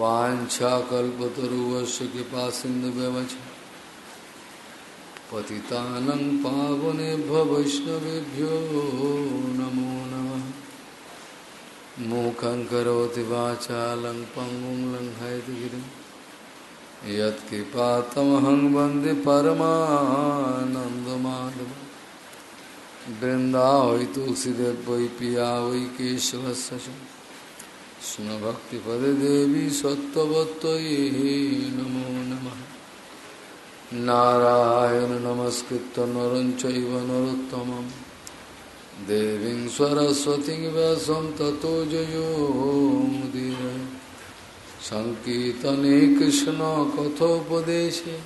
वाञ्छाकल्पतरुवस्य कृपा सिन्धुव्यवच पतितानं पावनेभ्य वैष्णवेभ्यो नमो नमः। मूकं करोति वाचालं पङ्गुं लङ्घयतिगिरिं यत्कृपातमहं वंदे वृंदावई तुलसीदेव वै पिया वै केशवस्य कृष्णभक्तिपदे देवी सत्त्ववत्त्वयि नमो नमः नारायण नमस्कृत नरं चैव नरोत्तमं देवीं सरस्वतीं व्यासं ततो जयो मुदीर सङ्कीर्तने कृष्णकथोपदेशे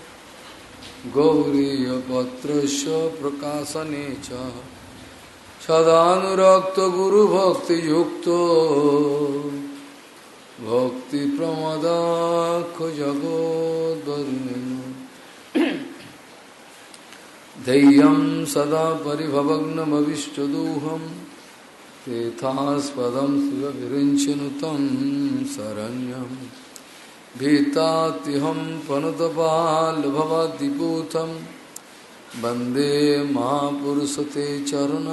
गौरीयपत्रस्य प्रकाशने च सदानुरक्तगुरुभक्तियुक्तो भोक्तिप्रमदाख जगोद्वरुणिनो धैर्यं सदा परिभवग्नमविष्टदोहं तेथास्पदं शिवविरुञ्चनुतं शरण्यं भीतात्यहं प्रणुतपाल्भवद्विपूतं वंदे महापुरुष महापुरशते चरण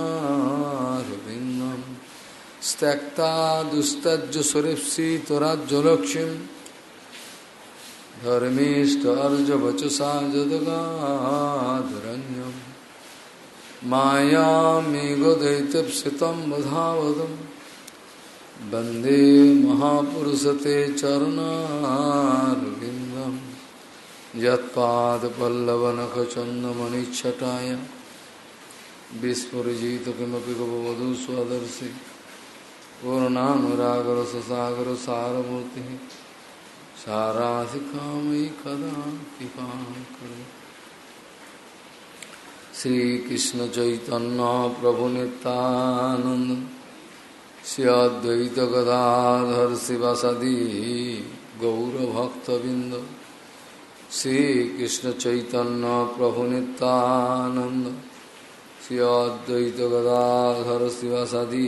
त्यक्ता दुस्तज्जसुरेप्सितराज्यलक्ष्मीं धर्मीष्टार्जवचसा जदगाधरण्यं मायामेघदैत्यप्सितं वधावदम्। वंदे महापुरुषते चरणारविन्दं यत्पादपल्लवनखचन्दमणिच्छटाय। विस्फुरजित किमपि गवधू स्वदर्शि पूर्णानुरागरससागरसारमूर्तिः साराधिकामयि कदा कृपां करो श्रीकृष्णचैतन्यप्रभुनितानन्द श्री अद्वैतगदाधर शिवसदि गौरभक्तबिन्द श्रीकृष्णचैतन्यप्रभुनितानन्द श्री अद्वैतगदाधर शिवसदि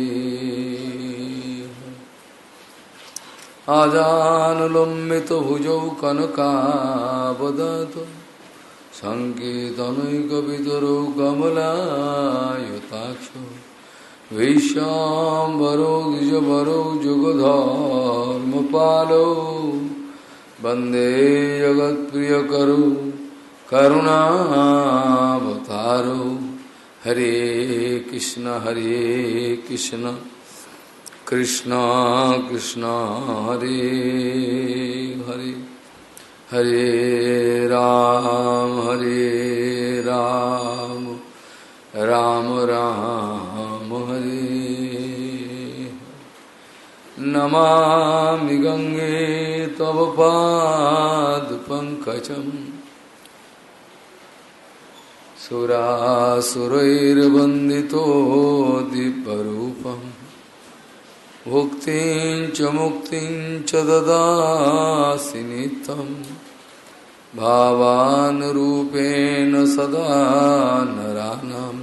आजानुलम्बित भुजौ कनकावदत सङ्केतनैकवितरौ कमलायुताक्ष वैश्याम्बरो द्विजवरौ जुगधर्मपालौ वन्दे जगत्प्रियकरु करुणावतारो हरे कृष्ण हरे कृष्ण कृष्ण कृष्ण, हरे हरे। हरे राम हरे राम। राम राम, हरे। नमामि गङ्गे तव पादपङ्कजम् सुरासुरैर्वन्दितो दिव्यरूपम् भुक्तिं च मुक्तिं च ददासि नित्यम् भावानुरूपेण सदा नरानम्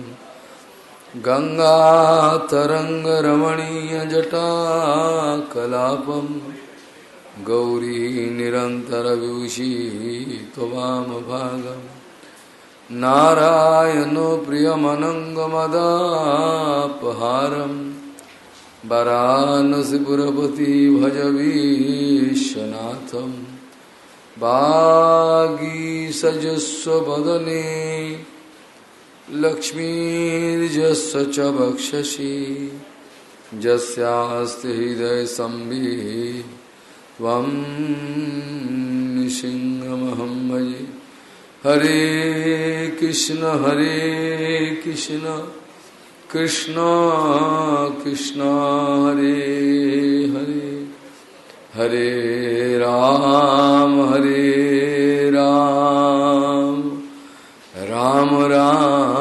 गङ्गातरङ्गरमणीयजटाकलापं। गौरी निरन्तरविभूषी त्ववामभागम् नारायणो प्रियमनङ्गमदापहारं वरानसिपुरपति भजवीशनाथं वागीसजस्वदने लक्ष्मीर्जस्य च वक्षसि यस्यास्ति हृदयसंविः त्वं निसिंहमहं भजे हरे कृष्ण हरे कृष्ण। कृष्ण कृष्ण हरे हरे। हरे राम हरे राम। राम राम।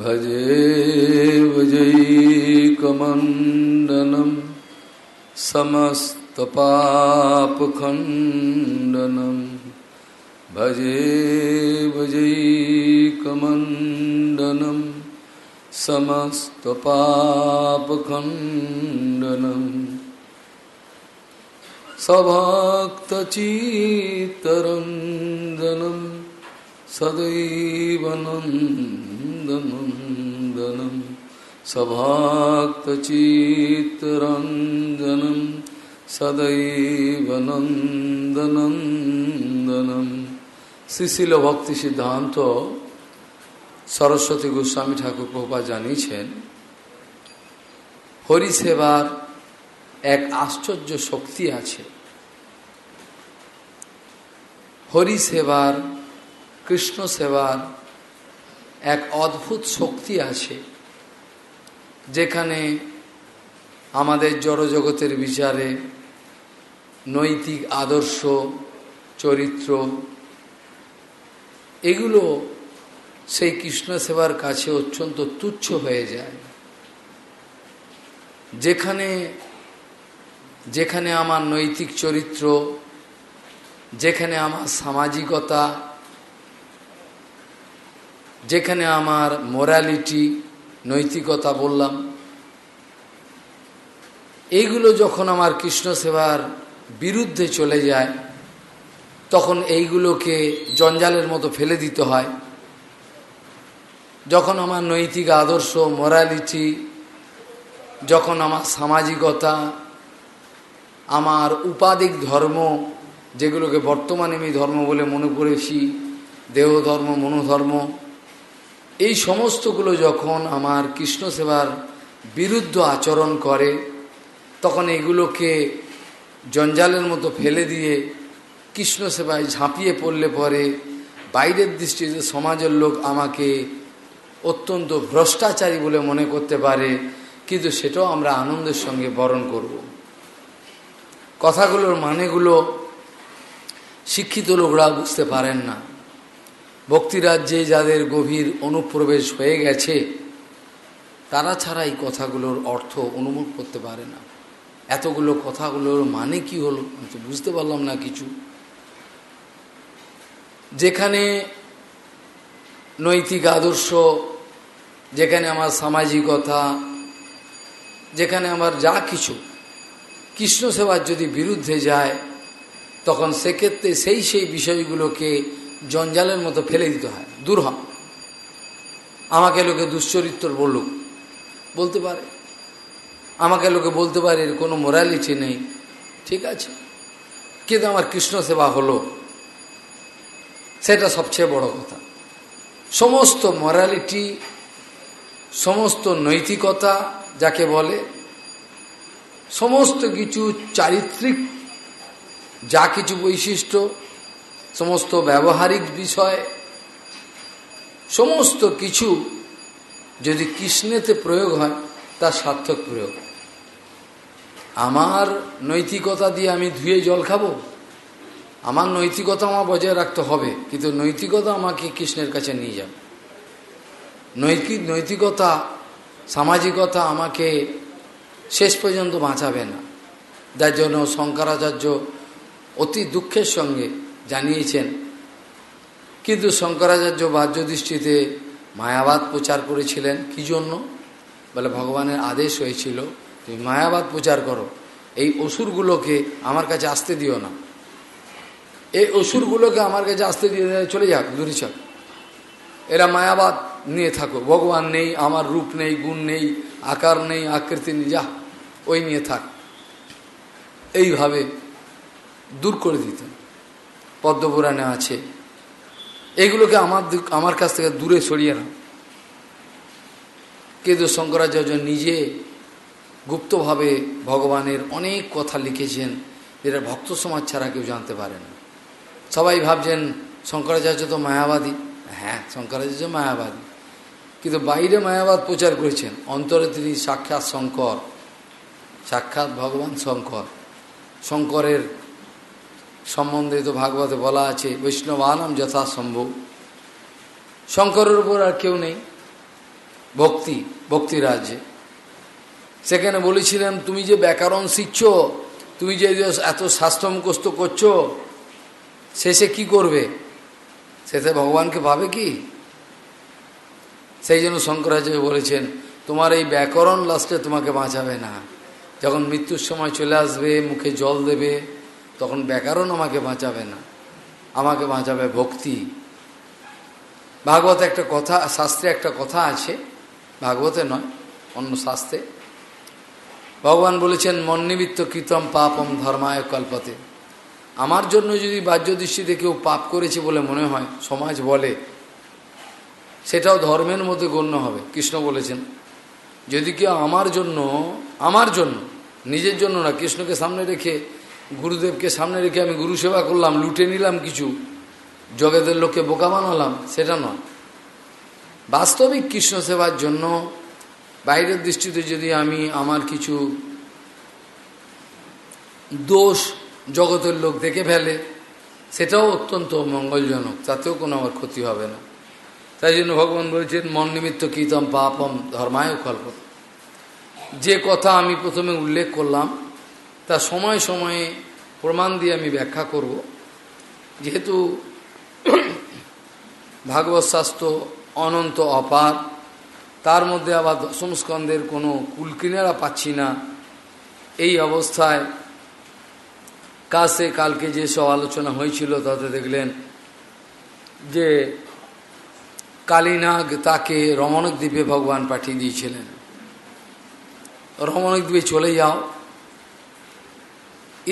भजे वजकमंडनम समस्तपापखण्डनं भजे वजैकमण्डनं समस्तपापखण्डनम् सभाक्तचीतरञ्जनं सदैवनम नन्दनन्दनं सभाक्तचित्तरञ्जनं सदैव নন্দনন্দনম শ্রীশিল ভক্তি সিদ্ধান্ত সরস্বতী গোস্বামী ঠাকুর প্রভা জানিয়েছেন হরিসেবার এক আশ্চর্য শক্তি আছে হরি সেবার কৃষ্ণ সেবার এক অদ্ভুত শক্তি আছে যেখানে আমাদের জড়জগতের বিচারে নৈতিক আদর্শ, চরিত্র, এগুলো সেই কৃষ্ণ সেবার কাছে অত্যন্ত তুচ্ছ হয়ে যায়। যেখানে যেখানে আমার নৈতিক চরিত্র, যেখানে আমার সামাজিকতা যেখানে আমার মোরালিটি নৈতিকতা বললাম, এইগুলো যখন আমার কৃষ্ণ সেবার বিরুদ্ধে চলে যায়, তখন এইগুলোকে জঞ্জালের মতো ফেলে দিতে হয়। যখন আমার নৈতিক আদর্শ মোরালিটি যখন আমার সামাজিকতা, আমার উপাধিক ধর্ম, যেগুলোকে বর্তমানে আমি ধর্ম বলে মনে করেছি, দেহ ধর্ম, মনোধর্ম এই সমস্তগুলো যখন আমার কৃষ্ণ সেবার বিরুদ্ধ আচরণ করে, তখন এগুলোকে জঞ্জালের মতো ফেলে দিয়ে কৃষ্ণ সেবায় ঝাঁপিয়ে পড়লে পরে বাইরের দৃষ্টিতে সমাজের লোক আমাকে অত্যন্ত ভ্রষ্টাচারী বলে মনে করতে পারে, কিন্তু সেটাও আমরা আনন্দের সঙ্গে বরণ করব। কথাগুলোর মানেগুলো শিক্ষিত লোকরা বুঝতে পারেন না। ভক্তিরাজ্যে যাদের গভীর অনুপ্রবেশ হয়ে গেছে, তারা ছাড়া এই কথাগুলোর অর্থ অনুভব করতে পারে না। এতগুলো কথাগুলোর মানে কি হলো? আমি তো বুঝতে পারলাম না কিছু। যেখানে নৈতিক আদর্শ, যেখানে আমার সামাজিকতা, যেখানে আমার যা কিছু কৃষ্ণ সেবার যদি বিরুদ্ধে যায়, তখন সেক্ষেত্রে সেই সেই বিষয়গুলোকে জঞ্জালের মতো ফেলে দিতে হয়, দূর হ। আমাকে লোকে দুশ্চরিত্র বলুক, বলতে পারে। আমাকে লোকে বলতে পারে এর কোনো মোরালিটি নেই, ঠিক আছে? কিন্তু আমার কৃষ্ণ সেবা হলো, সেটা সবচেয়ে বড় কথা। সমস্ত মরালিটি সমস্ত নৈতিকতা যাকে বলে, সমস্ত কিছু চারিত্রিক যা কিছু বৈশিষ্ট্য সমস্ত ব্যবহারিক বিষয়, সমস্ত কিছু যদি কৃষ্ণেতে প্রয়োগ হয় তার সার্থক প্রয়োগ। আমার নৈতিকতা দিয়ে আমি ধুয়ে জল খাব? আমার নৈতিকতা আমার বজায় রাখতে হবে, কিন্তু নৈতিকতা আমাকে কৃষ্ণের কাছে নিয়ে যাবে। নৈতিক নৈতিকতা, সামাজিকতা আমাকে শেষ পর্যন্ত বাঁচাবে না। যার জন্য শঙ্করাচার্য অতি দুঃখের সঙ্গে জানিয়েছেন। কিন্তু শঙ্করাচার্য বাহ্য দৃষ্টিতে মায়াবাদ প্রচার করেছিলেন কি জন্য? বলে ভগবানের আদেশ হয়েছিল, তুমি মায়াবাদ প্রচার করো। এই অসুরগুলোকে আমার কাছে আসতে দিও না। এই অসুরগুলোকে আমার কাছে আসতে দিয়ে চলে যাক, দূরে চল। এরা মায়াবাদ নিয়ে থাকো। ভগবান নেই, আমার রূপ নেই, গুণ নেই, আকার নেই, আকৃতি নেই, যা, ওই নিয়ে থাক। এইভাবে দূর করে দিতেন। পদ্মপুরাণে আছে। এগুলোকে আমার আমার কাছ থেকে দূরে সরিয়ে না কিন্তু শঙ্করাচার্য নিজে গুপ্তভাবে ভগবানের অনেক কথা লিখেছেন, যেটা ভক্ত সমাজ ছাড়া কেউ জানতে পারে না। সবাই ভাবছেন, শঙ্করাচার্য তো মায়াবাদী। হ্যাঁ শঙ্করাচার্য মায়াবাদী। কিন্তু বাইরে মায়াবাদ প্রচার করেছেন। অন্তরে তিনি সাক্ষাৎ শঙ্কর, সাক্ষাৎ ভগবান শঙ্কর। শঙ্করের সম্বন্ধে তো ভাগবতে বলা আছে, বৈষ্ণবানাম যথাসম্ভব। শঙ্করের উপর আর কেউ নেই, ভক্তি ভক্তি রাজ্যে সেখানে বলেছিলেন, তুমি যে ব্যাকরণ শিখছ, তুমি যে এত স্বাস্থ্য মুখস্থ করছ, শেষে কি করবে? শেষে ভগবানকে পাবে কি? সেই জন্য শঙ্করাচার্য বলেছেন, তোমার এই ব্যাকরণ লাস্টে তোমাকে বাঁচাবে না। যখন মৃত্যুর সময় চলে আসবে, মুখে জল দেবে তখন ব্যাকরণ আমাকে বাঁচাবে না, আমাকে বাঁচাবে ভক্তি। ভাগবত একটা কথা, শাস্ত্রে একটা কথা আছে, ভাগবতে নয়, অন্য শাস্ত্রে। ভগবান বলেছেন, মন মন্নিমিত্ত কৃতম পাপম ধর্মায় কল্পতে। আমার জন্য যদি বাহ্য দৃষ্টিতে কেউ পাপ করেছে বলে মনে হয়, সমাজ বলে, সেটাও ধর্মের মধ্যে গণ্য হবে। কৃষ্ণ বলেছেন, যদি কেউ আমার জন্য আমার জন্য, নিজের জন্য না, কৃষ্ণকে সামনে রেখে গুরুদেবকে সামনে রেখে আমি গুরু সেবা করলাম, লুটে নিলাম কিছু। জগতের লোককে বোকা বানালাম, সেটা নয়। বাস্তবিক কৃষ্ণ সেবার জন্য বাইরের দৃষ্টিতে যদি আমি আমার কিছু দোষ জগতের লোক দেখে ফেলে, সেটাও অত্যন্ত মঙ্গলজনক, তাতেও কোনো আমার ক্ষতি হবে না। তাই জন্য ভগবান বলেছেন, মন নিমিত্ত কীতম পাপম ধর্মায় কল্প যে কথা আমি প্রথমে উল্লেখ করলাম তা সময় সময়ে প্রমাণ দিয়ে আমি ব্যাখ্যা করব। যেহেতু ভাগবত শাস্ত্র অনন্ত অপার, তার মধ্যে আবার দশম স্কন্ধের কোনো কুলকিনারা পাচ্ছি না। এই অবস্থায় কাছে কালকে যে সব আলোচনা হয়েছিল, তাতে দেখলেন যে কালীনাগ তাকে রমণক দ্বীপে ভগবান পাঠিয়ে দিয়েছিলেন। রমণক দ্বীপে চলে যাও।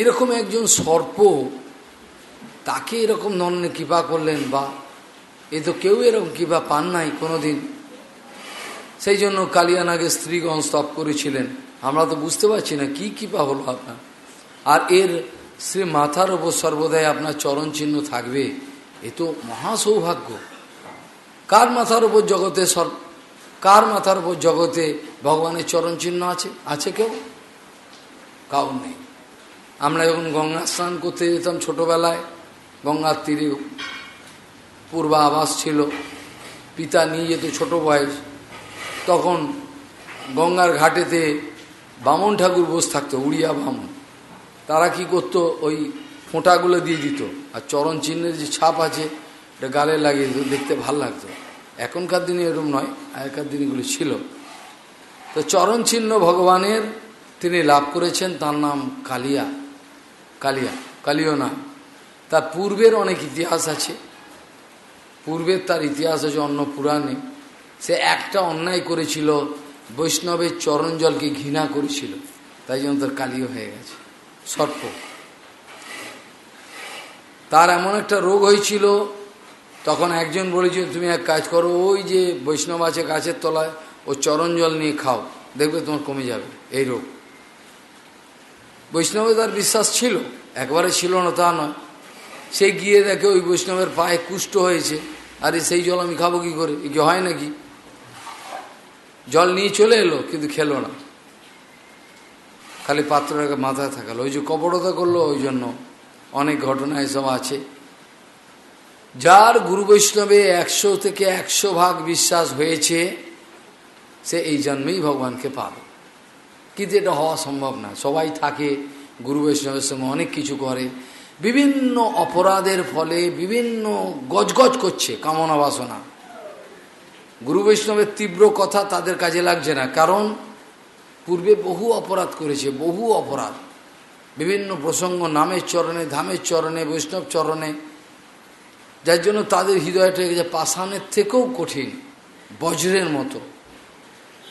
এরকম একজন সর্প, তাকে এরকম ধরনের কৃপা করলেন, বা এ তো কেউ এরকম কৃপা পান নাই কোনোদিন। সেই জন্য কালিয়ানাগে স্ত্রীগণ স্তব করেছিলেন। আমরা তো বুঝতে পারছি না কি কৃপা হলো আপনার। আর এর সে মাথার ওপর সর্বদাই আপনার চরণ চিহ্ন থাকবে। এ তো মহা সৌভাগ্য কার মাথার ওপর জগতে সর কার মাথার ওপর জগতে ভগবানের চরণ চিহ্ন আছে? আছে কেউ? কাউ নেই। আমরা যখন গঙ্গা স্নান করতে যেতাম ছোটবেলায়, গঙ্গার তীরে পূর্বা আবাস ছিল, পিতা নিয়ে যেত ছোট বয়স, তখন গঙ্গার ঘাটেতে বামন ঠাকুর বসে থাকতো, উড়িয়া বামন। তারা কি করত? ওই ফোঁটাগুলো দিয়ে দিত, আর চরণ চিহ্নের যে ছাপ আছে এটা গালে লাগিয়ে দিত, দেখতে ভালো লাগতো। এখনকার দিনে এরকম নয়, আগেকার দিনগুলি ছিল। তো চরণ চিহ্ন ভগবানের তিনি লাভ করেছেন, তার নাম কালিয়া। কালিয়া, কালিও না। তার পূর্বের অনেক ইতিহাস আছে। পূর্বের তার ইতিহাস আছে অন্য পুরাণে। সে একটা অন্যায় করেছিল, বৈষ্ণবের চরণ জলকে ঘৃণা করেছিল। তাই জন্য তার কালিও হয়ে গেছে, সর্প। তার এমন একটা রোগ হয়েছিল, তখন একজন বলেছিল, তুমি এক কাজ করো, ওই যে বৈষ্ণব আছে গাছের তলায়, ও চরণ জল নিয়ে খাও, দেখবে তোমার কমে যাবে। এই রোগ। বৈষ্ণবে তার বিশ্বাস ছিল, একবারে ছিল না তা নয়। সে গিয়ে দেখে ওই বৈষ্ণবের পায়ে কুষ্ঠ হয়েছে, আরে সেই জল আমি খাব কি করে? কি হয় নাকি? জল নিয়ে চলে এলো, কিন্তু খেলো না। খালি পাত্রটাকে মাথায় থাকালো। ওই যে কপটতা করল, ওই জন্য অনেক ঘটনা এসব আছে। যার গুরু বৈষ্ণবে একশো থেকে একশো ভাগ বিশ্বাস হয়েছে, সে এই জন্মেই ভগবানকে পাবে। কিন্তু এটা হওয়া সম্ভব না। সবাই থাকে, গুরু বৈষ্ণবের সঙ্গে অনেক কিছু করে। বিভিন্ন অপরাধের ফলে বিভিন্ন গজগজ করছে, কামনা বাসনা। গুরু বৈষ্ণবের তীব্র কথা তাদের কাজে লাগছে না, কারণ পূর্বে বহু অপরাধ করেছে, বহু অপরাধ। বিভিন্ন প্রসঙ্গ, নামের চরণে, ধামের চরণে, বৈষ্ণব চরণে। যার জন্য তাদের হৃদয়টা যে পাষাণের থেকেও কঠিন, বজ্রের মতো।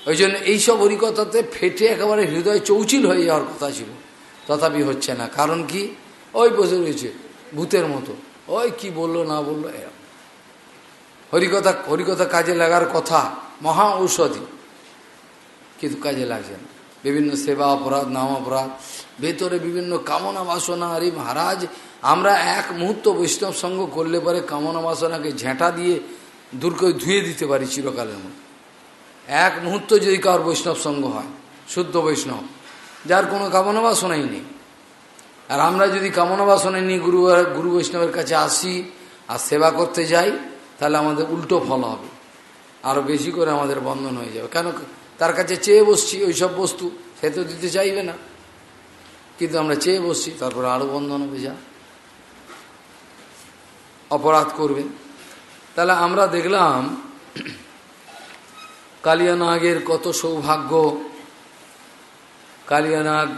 ওই জন্য এইসব হরিকথাতে ফেটে একেবারে হৃদয় চৌচিল হয়ে যাওয়ার কথা ছিল। তথাপি হচ্ছে না। কারণ কি? ওই বসে রয়েছে ভূতের মতো। ওই কি বলল, না বলল এরকম হরিকথা হরিকথা কাজে লাগার কথা, মহা ঔষধি। কিন্তু কাজে লাগছে না। বিভিন্ন সেবা অপরাধ, নাম অপরাধ, ভেতরে বিভিন্ন কামনা বাসনা। আরে মহারাজ, আমরা এক মুহূর্ত বৈষ্ণব সঙ্গ করলে পরে কামনা বাসনাকে ঝেঁটা দিয়ে দূর করে ধুয়ে দিতে পারি চিরকালের মতো এক মুহূর্ত যদি কার বৈষ্ণব সঙ্গ হয়, শুদ্ধ বৈষ্ণব, যার কোনো কামনা বাসনাই নেই। আর আমরা যদি কামনা বাসনাই নিয়ে গুরু গুরু বৈষ্ণবের কাছে আসি আর সেবা করতে যাই, তাহলে আমাদের উল্টো ফল হবে। আরও বেশি করে আমাদের বন্ধন হয়ে যাবে। কেন তার কাছে চেয়ে বসছি ওই সব বস্তু সে তো দিতে চাইবে না। কিন্তু আমরা চেয়ে বসছি, তারপরে আরও বন্ধন হবে, যা। অপরাধ করবে। তাহলে আমরা দেখলাম কালিয়ানাগের কত সৌভাগ্য। কালিয়ানাগ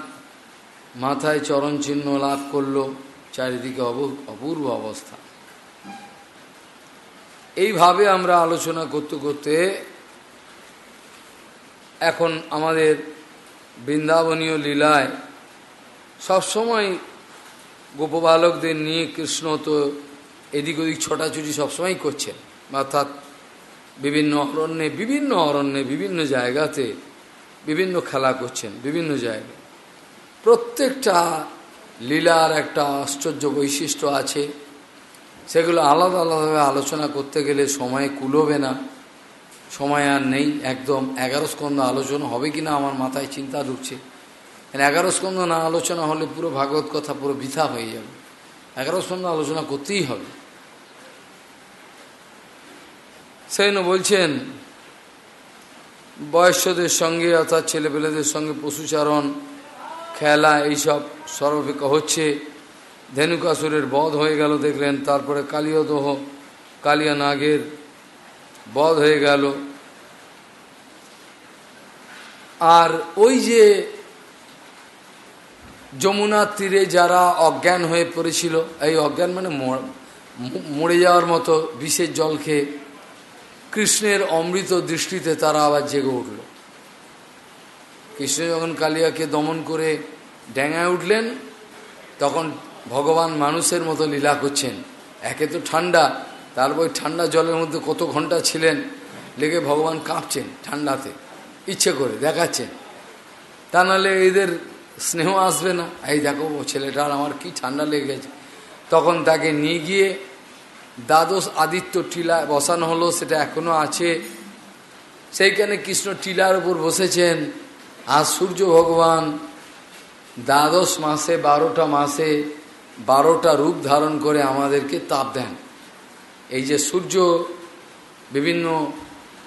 মাথায় চরণ চিহ্ন লাভ করল, চারিদিকে অপূর্ব অবস্থা। এইভাবে আমরা আলোচনা করতে করতে এখন আমাদের বৃন্দাবনীয় লীলায় সবসময় গোপবালকদের নিয়ে কৃষ্ণ তো এদিক ওদিক ছোটাছুটি সবসময় করছেন, অর্থাৎ বিভিন্ন অরণ্যে বিভিন্ন অরণ্যে, বিভিন্ন জায়গাতে বিভিন্ন খেলা করছেন, বিভিন্ন জায়গায়। প্রত্যেকটা লীলার একটা আশ্চর্য বৈশিষ্ট্য আছে। সেগুলো আলাদা আলাদাভাবে আলোচনা করতে গেলে সময় কুলোবে না। সময় আর নেই, একদম এগারো স্কন্ধ আলোচনা হবে কি না আমার মাথায় চিন্তা ঢুকছে। এগারো স্কন্ধ না আলোচনা হলে পুরো ভাগবত কথা পুরো বৃথা হয়ে যাবে। এগারো স্কন্ধ আলোচনা করতেই হবে। সেই বলছেন, বয়স্কদের সঙ্গে অর্থাৎ ছেলেপেলেদের সঙ্গে পশুচারণ, খেলা এইসব সর্বাপেক্ষা হচ্ছে। ধেনুকাসুরের বধ হয়ে গেল, দেখলেন। তারপরে কালিয়দহ কালিয়া নাগের বধ হয়ে গেল। আর ওই যে যমুনার তীরে যারা অজ্ঞান হয়ে পড়েছিল, এই অজ্ঞান মানে মরে যাওয়ার মতো বিষের জল খেয়ে কৃষ্ণের অমৃত দৃষ্টিতে তারা আবার জেগে উঠল। কৃষ্ণ যখন কালিয়াকে দমন করে ড্যাঙায় উঠলেন, তখন ভগবান মানুষের মতো লীলা করছেন। একে তো ঠান্ডা তারপর ঠান্ডা জলের মধ্যে কত ঘণ্টা ছিলেন, লেগে ভগবান কাঁপছেন ঠান্ডাতে, ইচ্ছে করে দেখাচ্ছেন। তা নাহলে এদের স্নেহ আসবে না? এই দেখো ছেলেটার আমার কি ঠান্ডা লেগে গেছে। তখন তাকে নিয়ে গিয়ে দ্বাদশ আদিত্য টিলা বসানো হলো, সেটা এখনও আছে। সেইখানে কৃষ্ণ টিলার উপর বসেছেন। আর সূর্য ভগবান দ্বাদশ মাসে, বারোটা মাসে বারোটা রূপ ধারণ করে আমাদেরকে তাপ দেন। এই যে সূর্য বিভিন্ন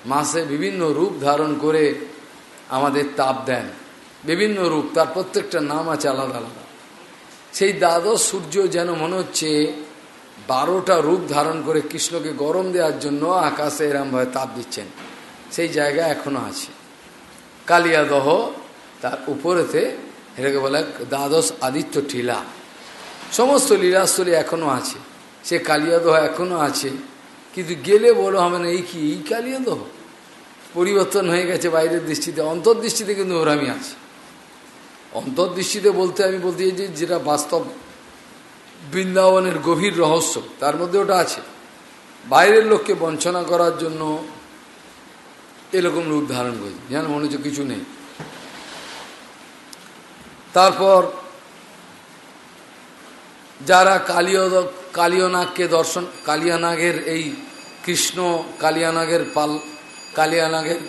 মাসে বিভিন্ন রূপ ধারণ করে আমাদের তাপ দেন। বিভিন্ন রূপ, তার প্রত্যেকটা নাম আছে আলাদা আলাদা। সেই দ্বাদশ সূর্য যেন মনে হচ্ছে বারোটা রূপ ধারণ করে কৃষ্ণকে গরম দেওয়ার জন্য আকাশে এরমভাবে তাপ দিচ্ছেন। সেই জায়গা এখনও আছে। কালিয়াদহ, তার উপরেতে এটাকে বলে দ্বাদশ আদিত্য টিলা। সমস্ত লীলাস্থলী এখনও আছে। সে কালিয়াদহ এখনও আছে। কিন্তু গেলে বলো হবে না, এই কি, এই কালিয়াদহ? পরিবর্তন হয়ে গেছে বাইরের দৃষ্টিতে, অন্তর্দৃষ্টিতে কিন্তু ওরামি আছে। অন্তর্দৃষ্টিতে বলতে আমি বলতে চাই যেটা বাস্তব বৃন্দাবনের গভীর রহস্য, তার মধ্যে ওটা আছে। বাইরের লোককে বঞ্চনা করার জন্য এরকম রূপ ধারণ করেছে। যেন মনে হচ্ছে কিছু নেই। তারপর যারা কালীয় কালিয়নাগকে দর্শন, কালিয়ানাগের এই কৃষ্ণ কালিয়ানাগের পাল কালিয়ানাগের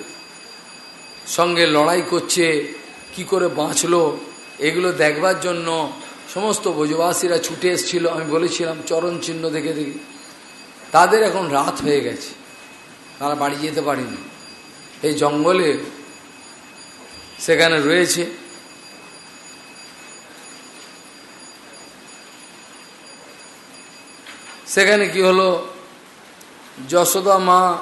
সঙ্গে লড়াই করছে, কি করে বাঁচলো, এগুলো দেখবার জন্য সমস্ত ব্রজবাসীরা ছুটে এসেছিল। আমি বলেছিলাম, চরণ চিহ্ন দেখে দেখি। তাদের এখন রাত হয়ে গেছে। তারা বাড়ি যেতে পারেনি। এই জঙ্গলে সেখানে রয়েছে। সেখানে কি হলো? যশোদা মা,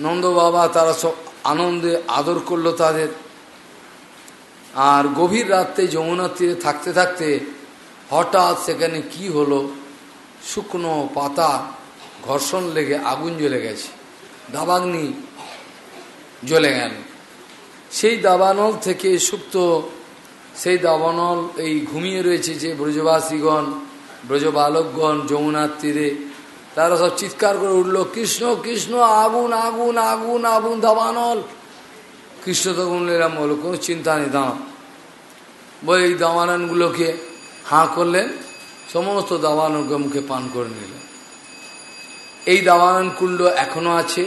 নন্দ বাবা, তারা সব আনন্দে আদর করল তাদের। আর গভীর রাত্রে যমুনার তীরে থাকতে থাকতে হঠাৎ সেখানে কি হলো? শুকনো পাতা, ঘর্ষণ লেগে আগুন জ্বলে গেছে। দাবাগ্নি জ্বলে গেল। সেই দাবানল থেকে সুপ্ত, সেই দাবানল এই ঘুমিয়ে রয়েছে যে ব্রজবাসীগণ, ব্রজবালকগণ যমুনার তীরে। তারা সব চিৎকার করে উঠল, কৃষ্ণ কৃষ্ণ, আগুন আগুন আগুন আগুন, দাবানল! কৃষ্ণ তখন এরম বলো কোনো চিন্তা নেই দাঁড়া বই এই দাবানগুলোকে হাঁ করলেন সমস্ত দাবানকে মুখে পান করে নিলেন এই দাবানন কুণ্ড এখনও আছে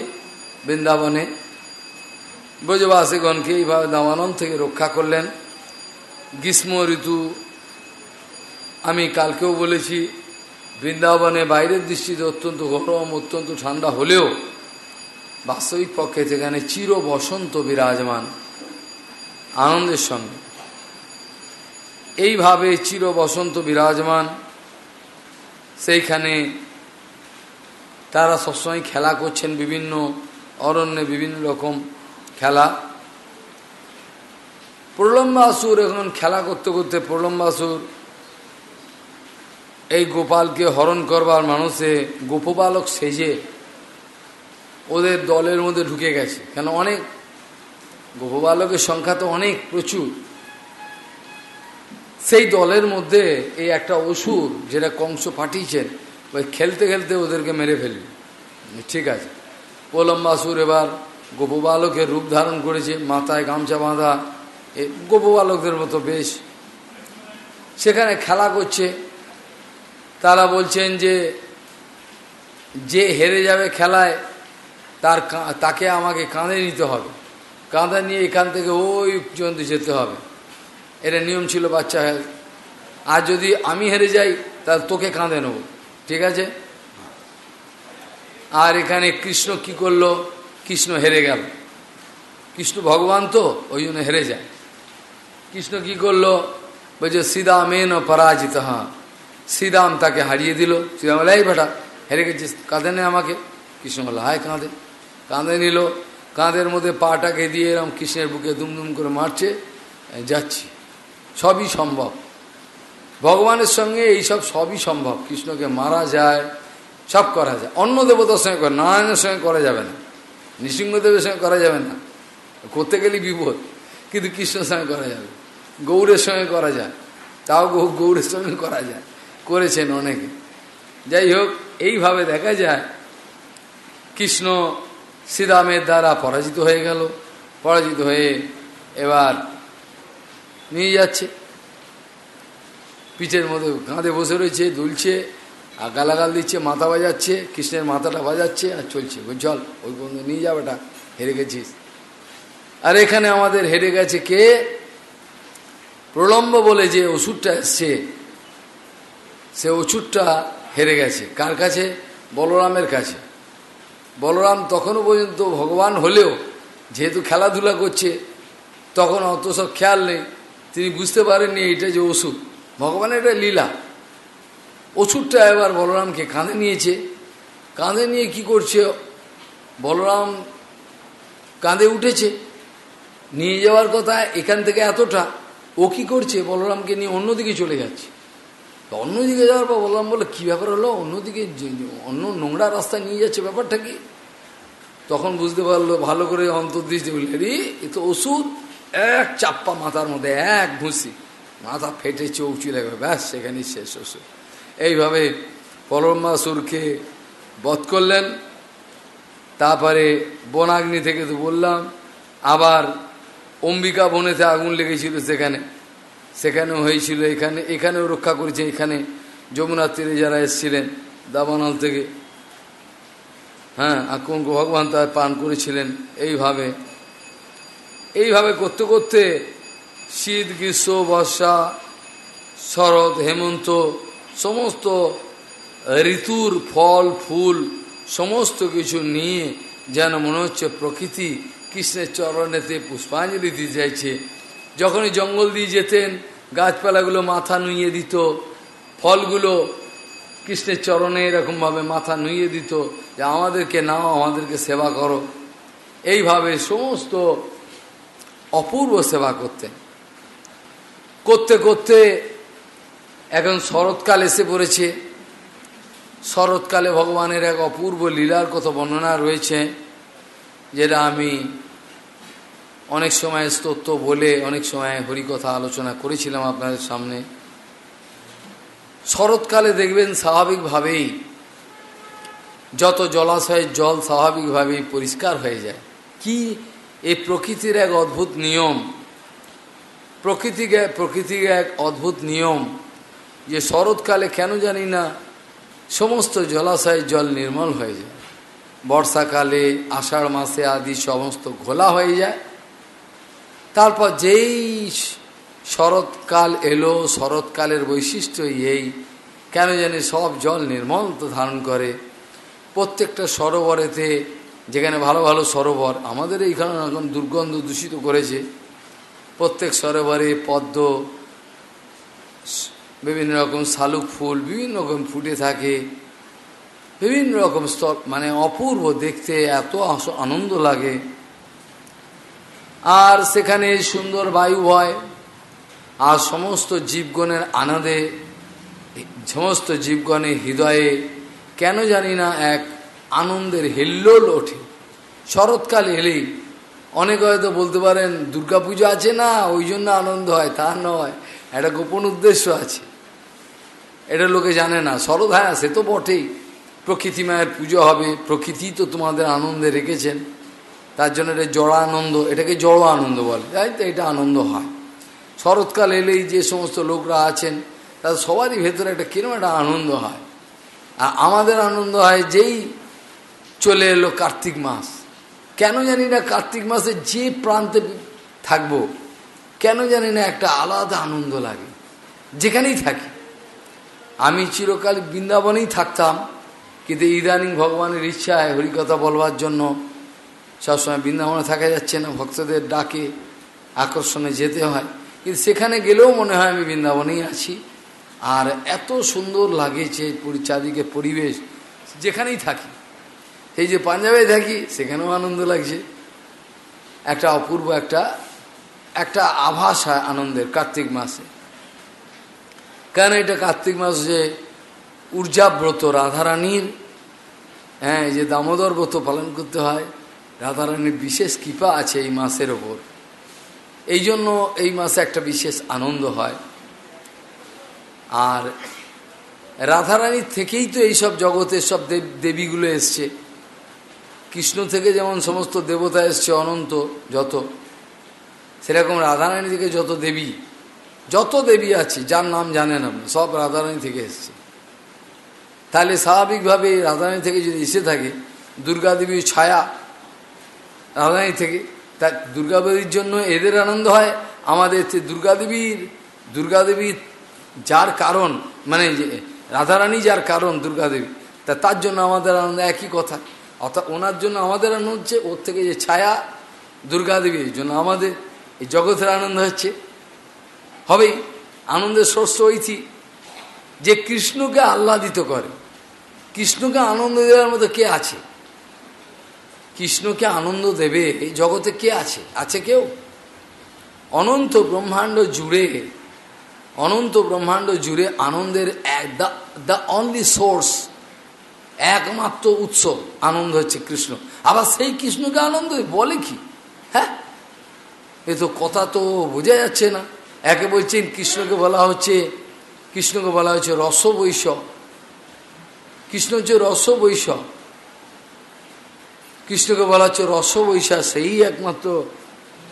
বৃন্দাবনে। ব্রজবাসীগণকে এইভাবে দাবানন থেকে রক্ষা করলেন। গ্রীষ্ম ঋতু, আমি কালকেও বলেছি, বৃন্দাবনে বাইরের দৃষ্টিতে অত্যন্ত গরম, অত্যন্ত ঠান্ডা হলেও বাস্তবিক পক্ষে সেখানে চির বসন্ত বিরাজমান আনন্দের সঙ্গে। এইভাবে চির বসন্ত বিরাজমান, সেইখানে তারা সবসময় খেলা করছেন বিভিন্ন অরণ্যে বিভিন্ন রকম খেলা। প্রলম্বাসুর এখন খেলা করতে করতে প্রলম্বাসুর এই গোপালকে হরণ করবার মানুষে গোপবালক সেজে ওদের দলের মধ্যে ঢুকে গেছে। কেন অনেক গোপবালকের সংখ্যা তো অনেক, প্রচুর। সেই দলের মধ্যে এই একটা অসুর যেটা কংস পাঠিয়েছেন, ওই খেলতে খেলতে ওদেরকে মেরে ফেলবে ঠিক আছে। প্রলম্বাসুর এবার গোপবালকের রূপ ধারণ করেছে, মাথায় গামছা বাঁধা। গোপবালকদের মতো বেশ। সেখানে খেলা করছে। তারা বলছেন যে যে হেরে যাবে খেলায় তার তাকে আমাকে কাঁধে নিতে হবে। কাঁধে নিয়ে এখান থেকে ওই পর্যন্ত যেতে হবে। এটা নিয়ম ছিল বাচ্চা আর যদি আমি হেরে যাই, তাহলে তোকে কাঁধে নেব। ঠিক আছে? আর এখানে কৃষ্ণ কি করল? কৃষ্ণ হেরে গেল। কৃষ্ণ ভগবান তো, ওই জন্য হেরে যায়। কৃষ্ণ কি করল? বলছে সীদা মেন পরাজিত। হ্যাঁ শ্রীরাম তাকে হারিয়ে দিল। শ্রীরাম বলে, এই বেটা, হেরে গেছিস, কাঁধে নে আমাকে। কৃষ্ণ বলে হায় কাঁধে। কাঁধে নিল, কাঁধের মধ্যে পাটাকে দিয়ে এরম কৃষ্ণের বুকে দুমদুম করে মারছে যাচ্ছি। সবই সম্ভব। ভগবানের সঙ্গে এই সব সবই সম্ভব। কৃষ্ণকে মারা যায়, সব করা যায়। অন্য দেবতার সঙ্গে করে, নারায়ণের সঙ্গে করা যাবে না। নৃসিংহদেবের সঙ্গে করা যাবে না। করতে গেলে বিপদ, কিন্তু কৃষ্ণের সঙ্গে করা যাবে। গৌরের সঙ্গে করা যায়। তাও গৌরের সঙ্গে করা যায়। করেছেন অনেকে। যাই হোক, এইভাবে দেখা যায়, কৃষ্ণ শ্রীরামের দ্বারা পরাজিত হয়ে গেল। পরাজিত হয়ে এবার নিয়ে যাচ্ছে। পিঠের মধ্যে কাঁধে বসে রয়েছে, দুলছে, আর গালাগাল দিচ্ছে, মাথা বাজাচ্ছে, কৃষ্ণের মাথাটা বাজাচ্ছে আর চলছে। চল, ওই বন্ধু নিয়ে যাবে এটা হেরে গেছিস। আর এখানে আমাদের হেরে গেছে কে? প্রলম্ব বলে যে ওষুধটা এসছে, সে ওষুধটা হেরে গেছে। কার কাছে? বলরামের কাছে। বলরাম তখনও পর্যন্ত ভগবান হলেও যেহেতু খেলাধুলা করছে, তখন অত সব খেয়াল নেই। তিনি বুঝতে পারেননি এটা যে ওষুধ ভগবানের এটা লীলা। ওষুধটা এবার বলরামকে কাঁধে নিয়েছে। কাঁধে নিয়ে কি করছে? বলরাম কাঁধে উঠেছে। নিয়ে যাওয়ার কথা এখান থেকে এতটা। ও কি করছে? বলরামকে নিয়ে অন্যদিকে চলে যাচ্ছে। অন্যদিকে যাওয়ার পর বললাম বলে কী ব্যাপার হলো? অন্যদিকে অন্য নোংরা রাস্তায় নিয়ে যাচ্ছে ব্যাপারটা কি? তখন বুঝতে পারল, ভালো করে অন্তর্দৃষ্টি বললে, রে, এ তো ওষুধ, এক চাপ্পা মাথার মধ্যে, এক ঘুষি, মাথা ফেটে চোখ চলে গেল ব্যাস, সেখানেই শেষ ওষুধ। এইভাবে পরমাসুরকে বধ করলেন। তারপরে বনাগ্নি থেকে তো বললাম, আবার অম্বিকা বনেতে আগুন লেগেছিল সেখানে। সেখানেও হয়েছিল, এখানে, এখানেও রক্ষা করেছে, এখানে যমুনার তীরে যারা এসেছিলেন, দাবানল থেকে। হ্যাঁ আকুঙ্ক ভগবান তার পান করেছিলেন এইভাবে। এইভাবে করতে করতে শীত, গ্রীষ্ম, বর্ষা, শরৎ, হেমন্ত, সমস্ত ঋতুর ফল, ফুল, সমস্ত কিছু নিয়ে যেন মনে হচ্ছে প্রকৃতি কৃষ্ণের চরণেতে পুষ্পাঞ্জলি দিতে চাইছে। যখনই জঙ্গল দিয়ে যেতেন, গাছপালাগুলো মাথা নুইয়ে দিত, ফলগুলো কৃষ্ণের চরণে এরকমভাবে মাথা নুইয়ে দিত যে আমাদেরকে নাও, আমাদেরকে সেবা করো। এইভাবে সমস্ত অপূর্ব সেবা করতেন। করতে করতে এখন শরৎকাল এসে পড়েছে। শরৎকালে ভগবানের এক অপূর্ব লীলার কথা বর্ণনা রয়েছে, যেটা আমি অনেক সময় স্তোত্র বলে, অনেক সময় হরিকথা আলোচনা করেছিলাম আপনাদের সামনে। শরৎকালে দেখবেন স্বাভাবিকভাবেই যত জলাশয়ের জল স্বাভাবিকভাবেই পরিষ্কার হয়ে যায়। কি এই প্রকৃতির এক অদ্ভুত নিয়ম, প্রকৃতিকে, প্রকৃতির এক অদ্ভুত নিয়ম যে শরৎকালে কেন জানি না সমস্ত জলাশয়ের জল নির্মল হয়ে যায়। বর্ষাকালে, আষাঢ় মাসে আদি সমস্ত ঘোলা হয়ে যায়। তারপর যেই শরৎকাল এলো, শরৎকালের বৈশিষ্ট্য এই, কেন জানি সব জল নির্মল তো ধারণ করে। প্রত্যেকটা সরোবরেতে, যেখানে ভালো ভালো সরোবর, আমাদের এইখানে এখন দুর্গন্ধ দূষিত করেছে। প্রত্যেক সরোবরে পদ্ম, বিভিন্ন রকম শালুক ফুল, বিভিন্ন রকম ফুটে থাকে। বিভিন্ন রকম স্তর মানে অপূর্ব দেখতে এত আনন্দ লাগে। আর সেখানে সুন্দর বায়ু হয়, আর সমস্ত জীবগণের আনন্দে সমস্ত জীবগণের হৃদয়ে কেন জানি না এক আনন্দের হেল্লোল ওঠে। শরৎকাল এলেই অনেক হয়তো বলতে পারেন দুর্গাপুজো আছে না? ওই জন্য আনন্দ হয়, তা নয়। একটা গোপন উদ্দেশ্য আছে। এটা লোকে জানে না। শরৎ হ্যাঁ সে তো বটেই। প্রকৃতি মায়ের পুজো হবে। প্রকৃতি তো তোমাদের আনন্দে রেখেছেন। তার জন্য এটা জড়া আনন্দ এটাকে জড় আনন্দ বলে। তাই তো, এটা আনন্দ হয়। শরৎকাল এলেই যে সমস্ত লোকরা আছেন তাদের সবারই ভেতরে একটা কিরম একটা আনন্দ হয়। আর আমাদের আনন্দ হয় যেই চলে এলো কার্তিক মাস। কেন জানি না কার্তিক মাসে যে প্রান্তে থাকব, কেন জানি না একটা আলাদা আনন্দ লাগে। যেখানেই থাকি। আমি চিরকাল বৃন্দাবনেই থাকতাম, কিন্তু ইদানিং ভগবানের ইচ্ছায় হরিকথা বলবার জন্য সবসময় বৃন্দাবনে থাকা যাচ্ছে না, ভক্তদের ডাকে, আকর্ষণে যেতে হয়। কিন্তু সেখানে গেলেও মনে হয় আমি বৃন্দাবনেই আছি। আর এত সুন্দর লাগেছে চারদিকে পরিবেশ যেখানেই থাকি। এই যে পাঞ্জাবে থাকি, সেখানেও আনন্দ লাগছে। একটা অপূর্ব একটা একটা আভাস হয় আনন্দের কার্তিক মাসে। কেন এটা কার্তিক মাস? যে ঊর্জাব্রত রাধারানীর হ্যাঁ যে দামোদর ব্রত পালন করতে হয়। রাধারানীর বিশেষ কৃপা আছে এই মাসের ওপর। এই জন্য এই মাসে একটা বিশেষ আনন্দ হয়। আর রাধারানীর থেকেই তো এইসব জগতের সব দেব, দেবীগুলো এসছে। কৃষ্ণ থেকে যেমন সমস্ত দেবতা এসছে, অনন্ত যত। সেরকম রাধারানী থেকে যত দেবী যত দেবী আছে, যার নাম জানেন আপনি সব রাধারানী থেকে এসছে। তাহলে স্বাভাবিকভাবে রাধারানী থেকে যদি এসে থাকে দুর্গা দেবীর ছায়া রাধারানী থেকে তা দুর্গাদেবীর জন্য এদের আনন্দ হয়। আমাদের দুর্গাদেবীর দুর্গাদেবীর যার কারণ মানে রাধারানী যার কারণ দুর্গাদেবী। তা তার জন্য আমাদের আনন্দ একই কথা। অর্থাৎ ওনার জন্য আমাদের আনন্দ হচ্ছে, ওর থেকে যে ছায়া দুর্গাদেবীর জন্য আমাদের এই জগতের আনন্দ হচ্ছে। হবেই। আনন্দের শস্য ঐথি যে কৃষ্ণকে আহ্লাদিত করে। কৃষ্ণকে আনন্দ দেওয়ার মতো কে আছে? কৃষ্ণকে আনন্দ দেবে? এই জগতে কে আছে? আছে কেউ? অনন্ত ব্রহ্মাণ্ড জুড়ে, অনন্ত ব্রহ্মাণ্ড জুড়ে আনন্দের দ্য অনলি সোর্স একমাত্র উৎস আনন্দ হচ্ছে কৃষ্ণ। আবার সেই কৃষ্ণকে আনন্দ বলে কি? হ্যাঁ? এ তো কথা তো বোঝা যাচ্ছে না। একে বলছেন, কৃষ্ণকে বলা হচ্ছে, কৃষ্ণকে বলা হচ্ছে রস বৈশ কৃষ্ণ হচ্ছে রস বৈশ কৃষ্ণকে বলা হচ্ছে রস বৈশা, সেই একমাত্র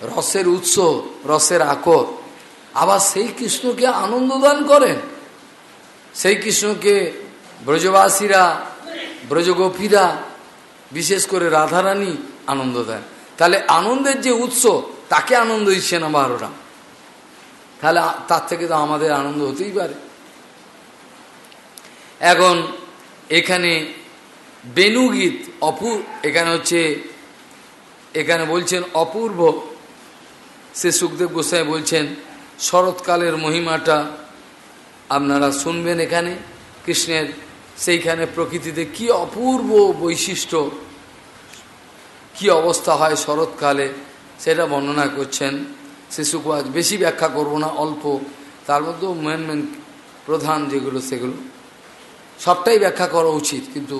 রসের উৎস, রসের আকর। আবার সেই কৃষ্ণকে আনন্দ দান করেন। সেই কৃষ্ণকে ব্রজবাসীরা, ব্রজগোপীরা, বিশেষ করে রাধারানী আনন্দ দেন। তাহলে আনন্দের যে উৎস, তাকে আনন্দ দিচ্ছে না বারোরা তাহলে তার থেকে তো আমাদের আনন্দ হতেই পারে। এখন এখানে বেনুগীত অপূর এখানে হচ্ছে, এখানে বলছেন, অপূর্ব। সে সুখদেব গোসাই বলছেন, শরৎকালের মহিমাটা আপনারা শুনবেন এখানে, কৃষ্ণের সেইখানে প্রকৃতিতে কি অপূর্ব বৈশিষ্ট্য, কি অবস্থা হয় শরৎকালে, সেটা বর্ণনা করছেন। সে সুখ বেশি ব্যাখ্যা করব না, অল্প। তার মধ্যেও মেন মেন প্রধান যেগুলো, সেগুলো। সবটাই ব্যাখ্যা করা উচিত, কিন্তু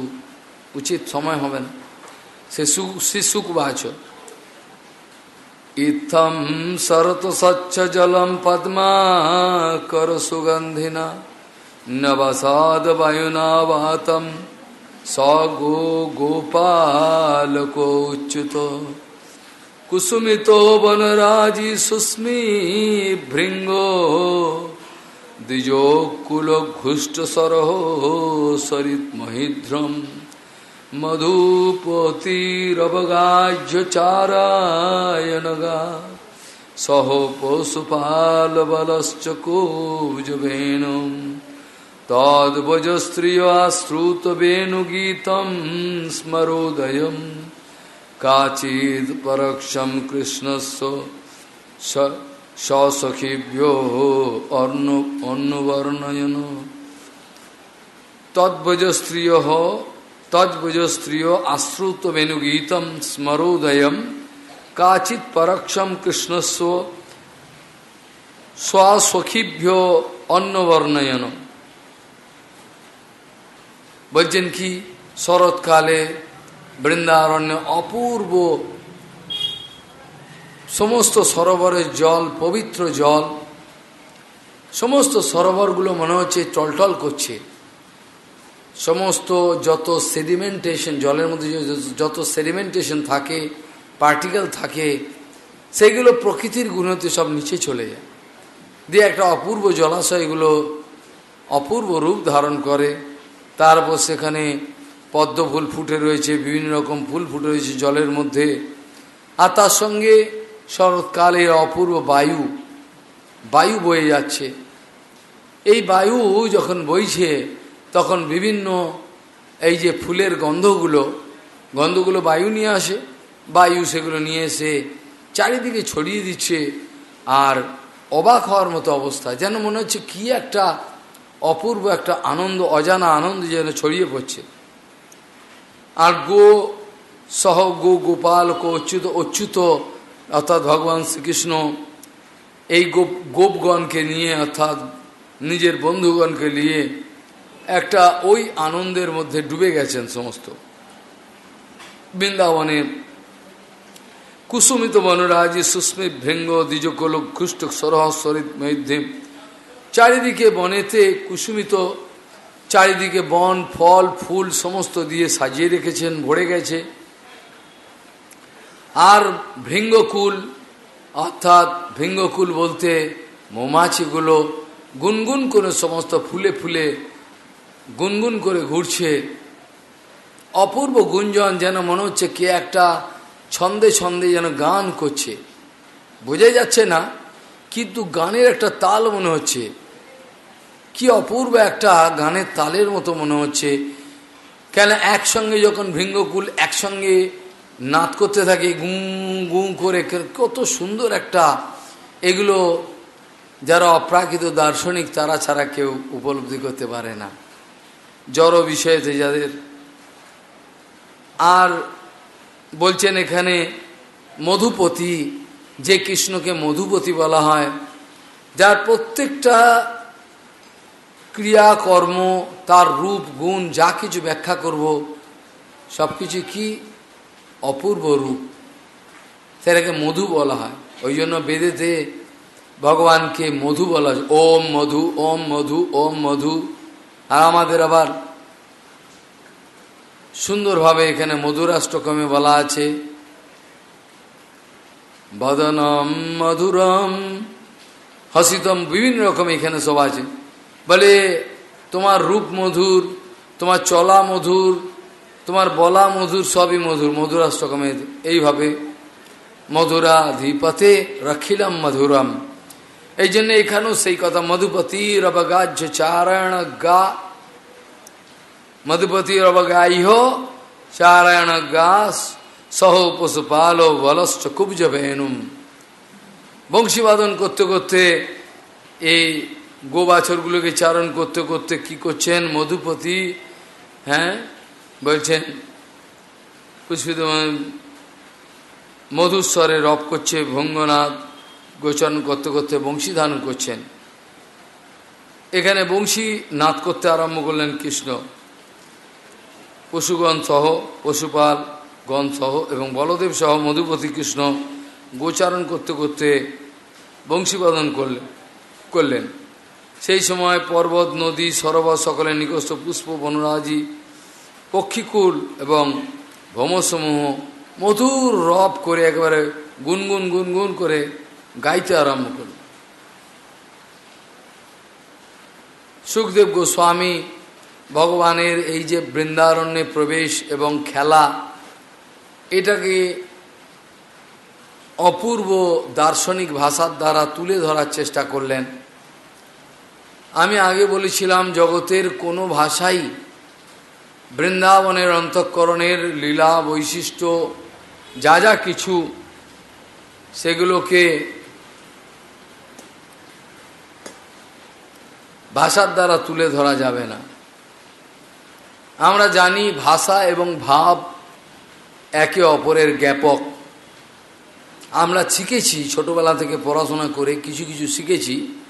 উচিত সময় হবে না সে সুখ বাচ ইথম শরত স্বচ্ছ জলম পদ্মা কর সুগন্ধিনা নবসাদ বায়ুনা বাতম স গো গোপালকোচ্যুত কুসুমিত বনরাজি সুস্মি ভৃঙ্গ দ্বিজোকুল ঘুষ্ট সরহ সরিত মহিদ্রম মধুপতিরবগাহ্য চারায়ণগা সহ পশুপাল বলশ্চ কৌজবেণুম তদ্ভজস্ত্রিয়াশ্রুত বেণুগীতম স্মরোদয়ম কাচিদ পরক্ষম তদ্ভজস্ত্রিয় তদ্ভজস্ত্রিয় আশ্রুত বেণুগীতম স্মরোদয়ম কাচিত পরক্ষম কৃষ্ণস্ব স্বসখীভ্য অন্নবর্ণয়ন বলছেন কি শরৎকালে বৃন্দারণ্য অপূর্ব সমস্ত সরোবরের জল পবিত্র জল সমস্ত সরোবরগুলো মনে হচ্ছে টলটল করছে সমস্ত যত সেডিমেন্টেশন জলের মধ্যে যত সেডিমেন্টেশন থাকে পার্টিকেল থাকে, সেগুলো প্রকৃতির গুণতে সব নিচে চলে যায়। দিয়ে একটা অপূর্ব জলাশয়গুলো অপূর্ব রূপ ধারণ করে। তারপর সেখানে পদ্ম ফুল ফুটে রয়েছে, বিভিন্ন রকম ফুল ফুটে রয়েছে জলের মধ্যে। আর তার সঙ্গে শরৎকালের অপূর্ব বায়ু বায়ু বয়ে যাচ্ছে। এই বায়ু যখন বইছে তখন বিভিন্ন এই যে ফুলের গন্ধগুলো গন্ধগুলো বায়ু নিয়ে আসে। বায়ু সেগুলো নিয়ে এসে চারিদিকে ছড়িয়ে দিচ্ছে আর অবাক হওয়ার মতো অবস্থা। যেন মনে হচ্ছে কি একটা অপূর্ব, একটা আনন্দ, অজানা আনন্দ যেন ছড়িয়ে পড়ছে। আর গো সহ গো গোপাল, কো অচ্যুত অচ্যুত, অর্থাৎ ভগবান শ্রীকৃষ্ণ, এই গোপ, গোপগণকে নিয়ে, অর্থাৎ নিজের বন্ধুগণকে নিয়ে একটা ওই আনন্দের মধ্যে ডুবে গেছেন সমস্ত। বৃন্দাবনে কুসুমিত বনরাজি সুস্মিত ভৃঙ্গ দ্বিজকল খুষ্ট সরহস্বরিত মধ্যে। চারিদিকে বনেতে কুসুমিত, চারিদিকে বন, ফল, ফুল সমস্ত দিয়ে সাজিয়ে রেখেছেন, ভরে গেছে। আর ভৃঙ্গকুল, অর্থাৎ ভৃঙ্গকুল বলতে মৌমাছিগুলো গুনগুন করে সমস্ত ফুলে ফুলে গুনগুন করে ঘুরছে। অপূর্ব গুঞ্জন যেন মনে হচ্ছে কে একটা ছন্দে ছন্দে যেন গান করছে। বোঝা যাচ্ছে না, কিন্তু গানের একটা তাল মনে হচ্ছে। কি অপূর্ব একটা গানের তালের মতো মনে হচ্ছে। কেন একসঙ্গে যখন ভৃঙ্গকুল একসঙ্গে নাত করতে থাকে গুঁ গুঁ করে কত সুন্দর একটা এগুলো যারা অপ্রাকৃত দার্শনিক তারা ছাড়া কেউ উপলব্ধি করতে পারে না। জড় বিষয়েতে যাদের। আর বলছেন এখানে মধুপতি, যে কৃষ্ণকে মধুপতি বলা হয়, যার প্রত্যেকটা ক্রিয়াকর্ম, তার রূপ, গুণ, যা কিছু ব্যাখ্যা করব সব কিছু কি? অপূর্ব রূপ। সেটাকে মধু বলা হয়। ওই জন্য বেদেতে ভগবানকে মধু বলা হয়। ওম মধু ওম মধু ওম মধু। আর আমাদের আবার সুন্দরভাবে এখানে মধুরাষ্ট্রক্রমে বলা আছে, বদনম মধুরম, হসিতম, বিভিন্ন রকম এখানে সব আছে। বলে তোমার রূপ মধুর, তোমার চলা মধুর, তোমার বলা মধুর, সবই মধুর মধুরাষ্টকমে এইভাবে মধুরা ধীপথে রাখিলাম মধুরম। এই জন্য এখানেও সেই কথা, মধুপতি রবগাহ্য চারায়ণ গা। মধুপতি রবগাইহ চারায়ণ গাস সহ পশুপাল বলশ্চ কুব্জ বেনুম বংশীবাদন করতে করতে এই গোবাছরগুলোকে চারণ করতে করতে কি করছেন? মধুপতি হ্যাঁ বলছেন, পুষ্পিত মধুস্বরে রপ করছে ভঙ্গনাথ। গোচরণ করতে করতে বংশী ধারণ করছেন। এখানে বংশী নাদ করতে আরম্ভ করলেন কৃষ্ণ। পশুগণ সহ, পশুপাল গণ সহ এবং বলদেব সহ মধুপতি কৃষ্ণ গোচারণ করতে করতে বংশীবাদন করলেন করলেন। সেই সময় পর্বত, নদী, সরোবর সকলের নিকষ্ট পুষ্প, বনরাজি, পক্ষীকুল এবং ভ্রমসমূহ মধুর রব করে একেবারে গুনগুন গুনগুন করে গাইতে আরম্ভ করল। সুখদেব গোস্বামী ভগবানের এই যে বৃন্দারণ্যে প্রবেশ এবং খেলা, এটাকে অপূর্ব দার্শনিক ভাষার দ্বারা তুলে ধরার চেষ্টা করলেন। আমি আগে বলেছিলাম, জগতের কোনো ভাষাই বৃন্দাবনের অন্তঃকরণের লীলা বৈশিষ্ট্য, যা যা কিছু, সেগুলোকে ভাষার দ্বারা তুলে ধরা যাবে না। আমরা জানি ভাষা এবং ভাব একে অপরের জ্ঞাপক আমরা শিখেছি, ছোটবেলা থেকে পড়াশোনা করে কিছু কিছু শিখেছি।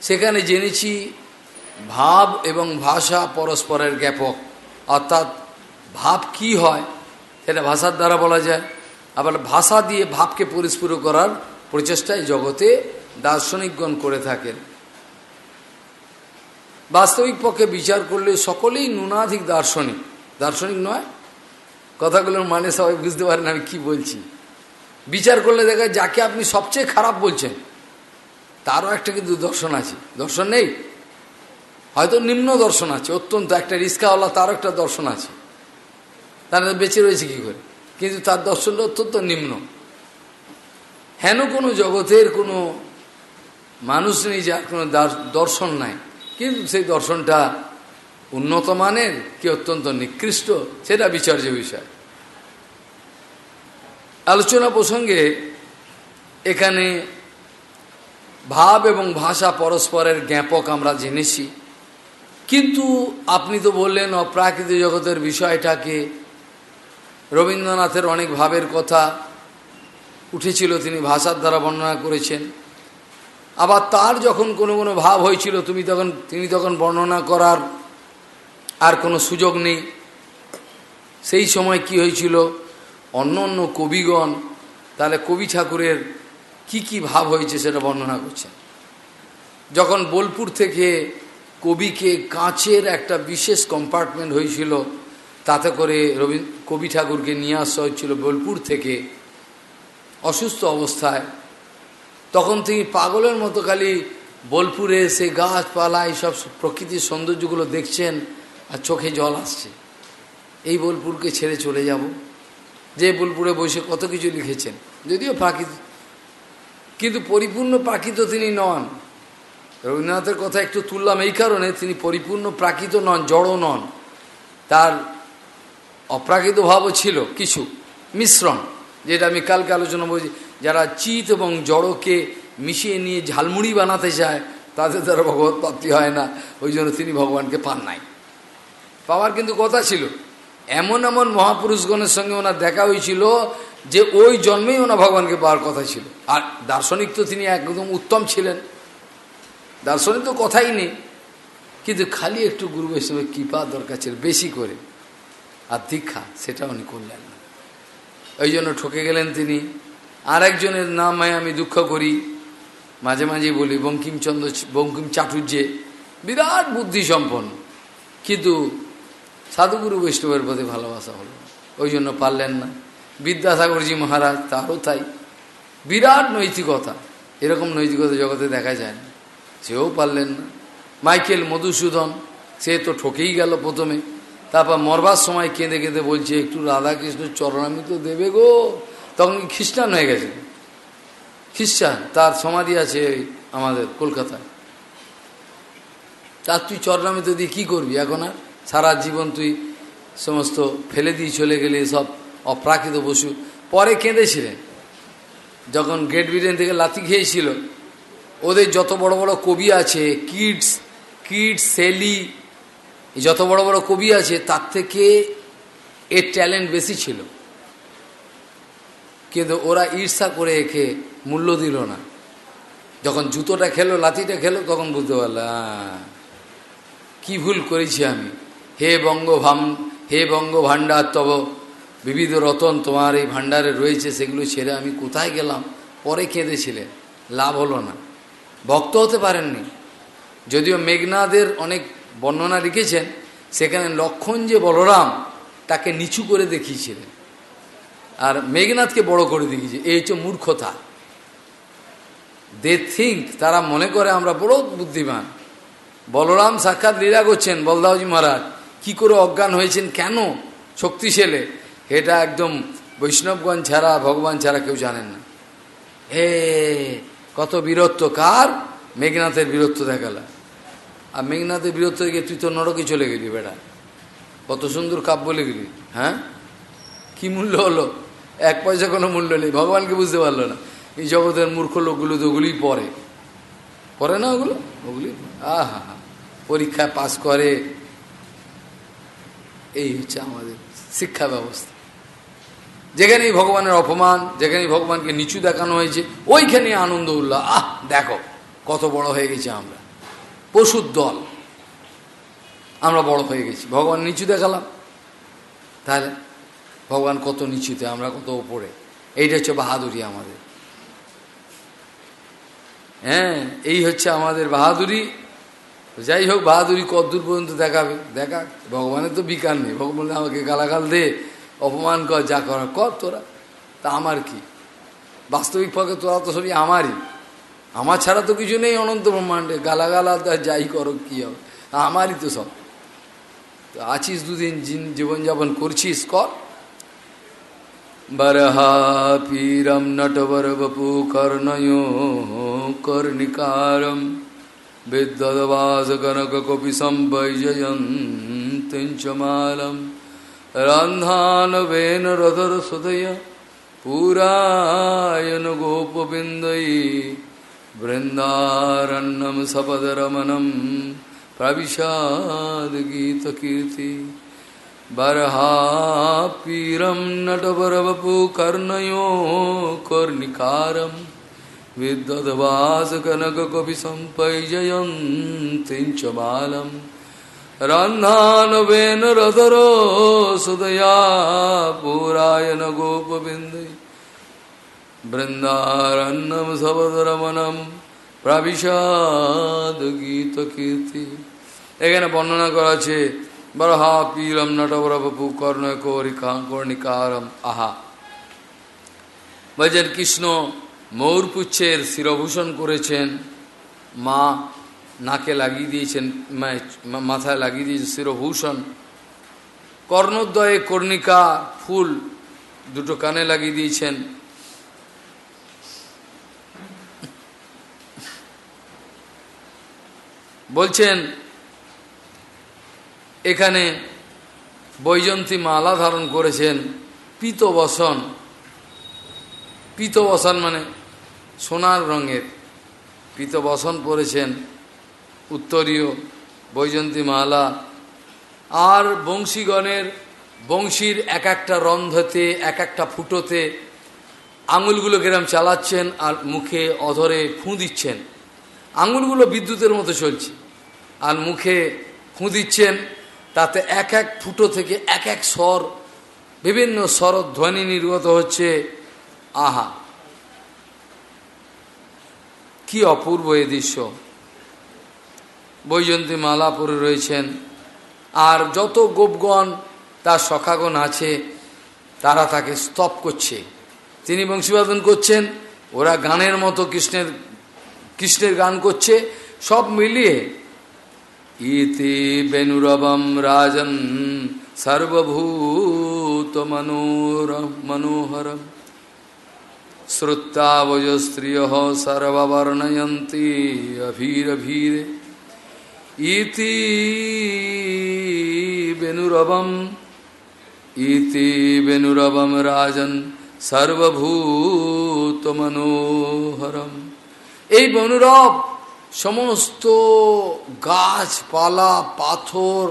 সেখানে জেনেছি ভাব এবং ভাষা পরস্পরের জ্ঞাপক অর্থাৎ ভাব কি হয়, সেটা ভাষার দ্বারা বলা যায়। আবার ভাষা দিয়ে ভাবকে পরিস্ফুর করার প্রচেষ্টায় জগতে দার্শনিকগণ করে থাকেন। বাস্তবিক পক্ষে বিচার করলে সকলেই নুনাধিক দার্শনিক। দার্শনিক নয়। কথাগুলোর মানে সবাই বুঝতে পারেন আমি কি বলছি। বিচার করলে দেখা যাকে আপনি সবচেয়ে খারাপ বলছেন, তারও একটা কিন্তু দর্শন আছে। দর্শন নেই। হয়তো নিম্ন দর্শন আছে, অত্যন্ত একটা রিস্কাওয়ালা তারও একটা দর্শন আছে। তারা বেঁচে রয়েছে কি করে? কিন্তু তার দর্শনটা অত্যন্ত নিম্ন। হেন কোনো জগতের কোনো মানুষ নেই যার কোনো দর্শন নাই। কিন্তু সেই দর্শনটা উন্নত মানের কি অত্যন্ত নিকৃষ্ট, সেটা বিচার্য বিষয়। আলোচনা প্রসঙ্গে এখানে ভাব এবং ভাষা পরস্পরের জ্ঞাপক আমরা জেনেছি। কিন্তু আপনি তো বললেন অপ্রাকৃতিক জগতের বিষয়টাকে রবীন্দ্রনাথের অনেক ভাবের কথা উঠেছিল, তিনি ভাষার দ্বারা বর্ণনা করেছেন। আবার তার যখন কোনো কোনো ভাব হয়েছিল, তুমি তখন, তিনি তখন বর্ণনা করার আর কোনো সুযোগ নেই। সেই সময় কি হয়েছিল? অন্য অন্য কবিগণ, তাহলে কবি ঠাকুরের কি কি ভাব হয়েছে সেটা বর্ণনা করছেন। যখন বোলপুর থেকে কবিকে কাঁচের একটা বিশেষ কম্পার্টমেন্ট হয়েছিল, তাতে করে রবীন্দ্র কবি ঠাকুরকে নিয়ে আসা হয়েছিল বোলপুর থেকে, অসুস্থ অবস্থায়। তখন তিনি পাগলের মতো খালি বোলপুরে এসে গাছপালা এইসব প্রকৃতির সৌন্দর্যগুলো দেখছেন আর চোখে জল আসছে। এই বোলপুরকে ছেড়ে চলে যাব। যে বোলপুরে বসে কত কিছু লিখেছেন। যদিও প্রাকৃত, কিন্তু পরিপূর্ণ প্রাকৃত তিনি নন। রবীন্দ্রনাথের কথা একটু তুললাম এই কারণে তিনি পরিপূর্ণ প্রাকৃত নন জড় নন। তার অপ্রাকৃত ভাবও ছিল কিছু, মিশ্রণ, যেটা আমি কালকে আলোচনা বলছি। যারা চিত এবং জড়কে মিশিয়ে নিয়ে ঝালমুড়ি বানাতে চায়, তাদের দ্বারা ভগবত প্রাপ্তি হয় না। ওই জন্য তিনি ভগবানকে পান নাই। পাওয়ার কিন্তু কথা ছিল। এমন এমন মহাপুরুষগণের সঙ্গে ওনার দেখা হয়েছিল যে ওই জন্মেই ওনা ভগবানকে পাওয়ার কথা ছিল। আর দার্শনিক তো তিনি একদম উত্তম ছিলেন। দার্শনিক তো কথাই নেই। কিন্তু খালি একটু গুরু বৈষ্ণবের কৃপা দরকার ছিল, বেশি করে। আর দীক্ষা, সেটা উনি করলেন না। ওই জন্য ঠকে গেলেন তিনি। আর একজনের নামে আমি দুঃখ করি। মাঝে মাঝে বলি, বঙ্কিমচন্দ্র বঙ্কিম চাটুর্যে বিরাট বুদ্ধি সম্পন্ন কিন্তু সাধুগুরু বৈষ্ণবের প্রতি ভালোবাসা হলো ওই জন্য পারলেন না। বিদ্যাসাগরজি মহারাজ, তারও তাই। বিরাট নৈতিকতা। এরকম নৈতিকতা জগতে দেখা যায় না। সেও পারলেন না। মাইকেল মধুসূদন, সে তো ঠকেই গেল প্রথমে। তারপর মরবার সময় কেঁদে কেঁদে বলছে, একটু রাধাকৃষ্ণ চরণামি তো দেবে গো। তখন খ্রিস্টান হয়ে গেছে। খ্রিস্টান, তার সমাধি আছে আমাদের কলকাতায়। তার তুই চরণামিত দিয়ে কী করবি? এখন আর সারা জীবন তুই সমস্ত ফেলে দিয়ে চলে গেলে সব অপ্রাকৃত পশু। পরে কেঁদেছিলেন। যখন গ্রেট ব্রিটেন থেকে লাথি খেয়েছিল, ওদের যত বড় বড় কবি আছে, কিডস কিডস সেলি, যত বড় বড় কবি আছে, তার থেকে এর ট্যালেন্ট বেশি ছিল। কিন্তু ওরা ঈর্ষা করে একে মূল্য দিল না। যখন জুতোটা খেলো লাথিটা খেলো, তখন বুঝতে পারলাম কি ভুল করেছি আমি। হে বঙ্গ ভাম হে বঙ্গ ভাণ্ডার তব বিবিধ রতন তোমার এই ভাণ্ডারে রয়েছে, সেগুলো ছেড়ে আমি কোথায় গেলাম? পরে কেঁদেছিলেন লাভ হলো না। ভক্ত হতে পারেননি। যদিও মেঘনাদের অনেক বর্ণনা লিখেছেন, সেখানে লক্ষণ যে বলরাম তাকে নিচু করে দেখিয়েছিলেন। আর মেঘনাথকে বড় করে দেখিয়েছে এই হচ্ছে মূর্খতা। দে থিঙ্ক তারা মনে করে আমরা বড় বুদ্ধিমান। বলরাম সাক্ষাৎ লীলা করছেন বলদাওজি মহারাজ। কি করে অজ্ঞান হয়েছেন, কেন? শক্তিশালে। এটা একদম বৈষ্ণবগঞ্জ ছাড়া, ভগবান ছাড়া কেউ জানেন না। হে কত বীরত্ব। কার? মেঘনাথের বীরত্ব দেখালা। আর মেঘনাথের বীরত্ব দেখে তুই তো নরকে চলে গেলি বেড়া কত সুন্দর কাব্য লিখলি হ্যাঁ? কি মূল্য হলো? এক পয়সা কোনো মূল্য নেই। ভগবানকে বুঝতে পারল না। এই জগতের মূর্খ লোকগুলো তো ওগুলি পড়ে। পড়ে না ওগুলো? ওগুলি আহা হা পরীক্ষায় পাস করে। এই হচ্ছে আমাদের শিক্ষা ব্যবস্থা। যেখানেই ভগবানের অপমান, যেখানেই ভগবানকে নিচু দেখানো হয়েছে, ওইখানে আনন্দ উল্লাহ আহ, দেখো কত বড় হয়ে গেছে আমরা। পশুর দল। আমরা বড় হয়ে গেছি। ভগবান নিচু দেখালাম। তাহলে ভগবান কত নিচুতে আমরা কত ওপরে এইটা হচ্ছে বাহাদুরি আমাদের। হ্যাঁ এই হচ্ছে আমাদের বাহাদুরি। যাই হোক, বাহাদুরি কদ্দূর পর্যন্ত দেখাবে? দেখা ভগবানের তো বিকার নেই। ভগবান আমাকে গালাগাল দে, অপমান কর, যা কর তোরা। তা আমার কি? বাস্তবিক পক্ষে তোরা তো সবই আমারই। আমার ছাড়া তো কিছু নেই, অনন্ত ব্রহ্মাণ্ডে। গালাগালা যাই করো, কি হবে? আমারই তো সব। তো আছিস দুদিন জীবনযাপন করছিস, কর। बर्हापीरं नटवरवपु कर्णयो कर्णिकारं। विद्वद्वासकनककुपिसं वैजयन्तिं च मालं रन्धानवेन रदरसुदय पुरायन गोपविन्दयी वृन्दारण्यं सपदरमणं प्रविशाद्गीतकीर्ति बर्हापीरं नटवरवपु कर्णयो कर्णिकारं विद्वद्वासकनककपिसम्पैजयन्तीं च बालं रन्धानवेन रदरो सुदया पुरायण गोपबिन्दै बृन्दारण्यं सवदरमणम् প্রাবিষাদ গীত কীর্তি এখানে বর্ণনা করা আছে পীরম নটবরবপু কর্ণ কর্ণিকারম আহা বলছেন কৃষ্ণ ময়ূরপুচ্ছের শিরভূষণ করেছেন মা নাকে লাগিয়ে দিয়েছেন মাথায় লাগিয়ে দিয়েছেন শিরভূষণ কর্ণদ্বয়ে কর্ণিকা ফুল দুটো কানে লাগিয়ে দিয়েছেন বলছেন এখানে বৈজন্তী মালা ধারণ করেছেন পিতবসন। পিতবসন মানে সোনার রঙের। পিতবসন পরেছেন উত্তরীয় বৈজন্তী মালা। আর বংশীগণের বংশীর এক একটা রন্ধতে, এক একটা ফুটোতে আঙুলগুলো কেরম চালাচ্ছেন আর মুখে অধরে ফুঁ দিচ্ছেন। আঙুলগুলো বিদ্যুতের মতো চলছে। আর মুখে ফুঁ দিচ্ছেন তাতে এক এক ফুটো থেকে এক এক স্বর, বিভিন্ন স্বর ধ্বনি নির্গত হচ্ছে। আহা। কি অপূর্ব এ দৃশ্য। বৈজন্তী মালা পরে রয়েছেন। আর যত গোপগণ তার সখাগণ আছে, তারা তাকে স্তপ করছে। তিনি বংশীবাদন করছেন, ওরা গানের মতো কৃষ্ণের কৃষ্ণের গান করছে। সব মিলিয়ে ইতি বেনুরবম রাজন সর্বভূত মনোর মনোহরম শ্রুত্তাবজ স্ত্রিয় সর্ববর্ণয়ন্তি অভীরভীরে ইতি বেনুরবম ইতি বেনুরবম রাজন সর্বভূত মনোহরম এই বনুরব সমস্ত গাছপালা, পাথর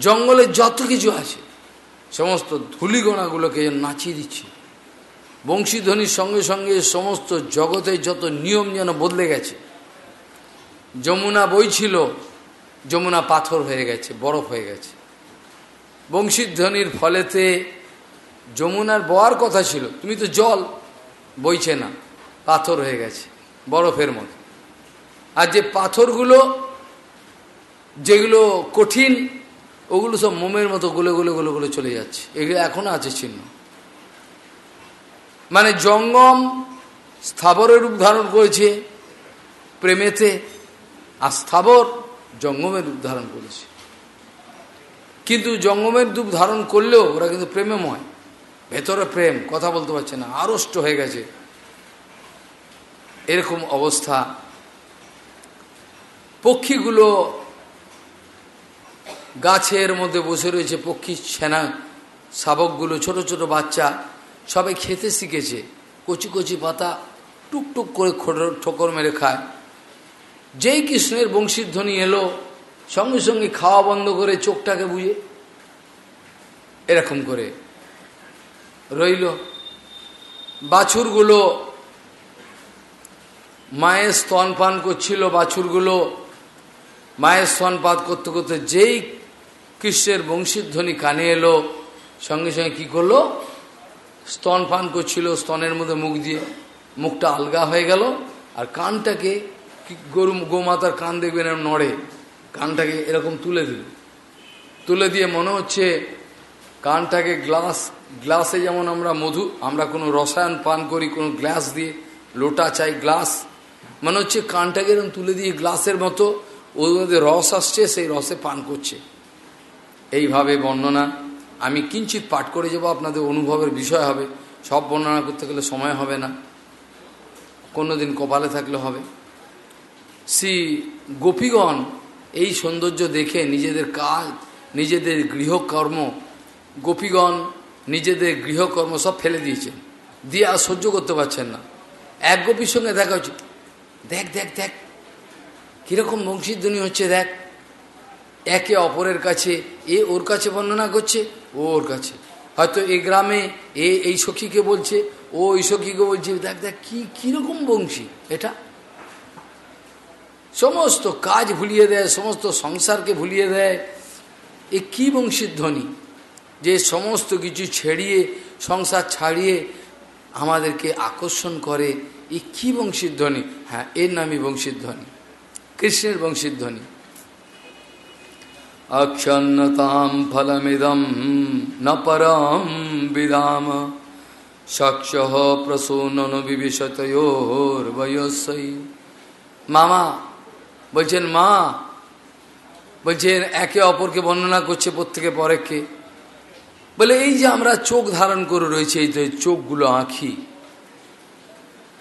জঙ্গলে যত কিছু আছে, সমস্ত ধুলিগোনাগুলোকে নাচিয়ে দিচ্ছে। বংশীধ্বনির সঙ্গে সঙ্গে সমস্ত জগতের যত নিয়ম যেন বদলে গেছে, যমুনা বইছিল যমুনা পাথর হয়ে গেছে, বরফ হয়ে গেছে। বংশীধ্বনির ফলেতে যমুনার বওয়ার কথা ছিল, তুমি তো জল, বইছে না, পাথর হয়ে গেছে, বরফের মতো। আর যে পাথরগুলো, যেগুলো কঠিন, ওগুলো সব মোমের মতো গুলো গুলো গুলো গুলো চলে যাচ্ছে। এগুলো এখনও আছে চিহ্ন। মানে জঙ্গম স্থাবরের রূপ ধারণ করেছে প্রেমেতে, আর স্থাবর জঙ্গমের রূপ ধারণ করেছে। কিন্তু জঙ্গমের রূপ ধারণ করলেও ওরা কিন্তু প্রেমময়। ভেতরে প্রেম, কথা বলতে পারছে না, আড়ষ্ট হয়ে গেছে। এরকম অবস্থা পক্ষীগুলো গাছের মধ্যে বসে রয়েছে, পক্ষী ছেনা শাবকগুলো, ছোট ছোট বাচ্চা, সবাই খেতে শিখেছে। কচি কচি পাতা টুকটুক করে ঠোকর মেরে খায়। যেই কৃষ্ণের বংশীর ধ্বনি এলো, সঙ্গে সঙ্গে খাওয়া বন্ধ করে চোখটাকে বুঝে এরকম করে রইল। বাছুরগুলো মায়ের স্তন পান করছিল, বাছুরগুলো মায়ের স্তনপাত করতে করতে যেই কৃষ্ণের বংশীধ্বনি কানে এলো, সঙ্গে সঙ্গে কি করল? স্তন পান করছিল, স্তনের মধ্যে মুখ দিয়ে মুখটা আলগা হয়ে গেল, আর কানটাকে গরু, গোমাতার কান দেখবেন নড়ে, কানটাকে এরকম তুলে দিল। তুলে দিয়ে মনে হচ্ছে কানটাকে গ্লাস, গ্লাসে যেমন আমরা মধু, আমরা কোনো রসায়ন পান করি, কোনো গ্লাস দিয়ে, লোটা চাই গ্লাস, মনে হচ্ছে কানটাকে এরকম তুলে দিয়ে গ্লাসের মতো ওর মধ্যে রস আসছে, সেই রসে পান করছে। এইভাবে বর্ণনা। আমি কিঞ্চিত পাঠ করে যাব, আপনাদের অনুভবের বিষয় হবে। সব বর্ণনা করতে গেলে সময় হবে না। কোনো দিন কপালে থাকলে হবে। শ্রী গোপীগণ এই সৌন্দর্য দেখে নিজেদের কাজ, নিজেদের গৃহকর্ম, গোপীগণ নিজেদের গৃহকর্ম সব ফেলে দিয়েছেন। দিয়ে আর সহ্য করতে পারছেন না। এক গোপীর সঙ্গে দেখা হচ্ছে। দেখ দেখ দেখ কীরকম বংশীধ্বনি হচ্ছে দেখ? একে অপরের কাছে, এ ওর কাছে বর্ণনা করছে, ও ওর কাছে। হয়তো এই গ্রামে এ এই সখীকে বলছে, ও ওই সখীকে বলছে, দেখ দেখ, কি, কীরকম বংশী এটা? সমস্ত কাজ ভুলিয়ে দেয়, সমস্ত সংসারকে ভুলিয়ে দেয়। এ কি বংশীর ধ্বনি? যে সমস্ত কিছু ছেড়িয়ে, সংসার ছাড়িয়ে আমাদেরকে আকর্ষণ করে, এ কি বংশীর ধ্বনি? হ্যাঁ এর নামই বংশীর ধ্বনি। কৃষ্ণের বংশীর ধ্বনি অক্ষন্নতাম ফলমিদম ন পরম বিদাম সক্ষ প্রসূনন বয়সই মামা, বলছেন, মা, বলছেন, একে অপরকে বর্ণনা করছে প্রত্যেকে পরেককে বলে, এই যে আমরা চোখ ধারণ করে রয়েছে, এই যে চোখগুলো আঁখি,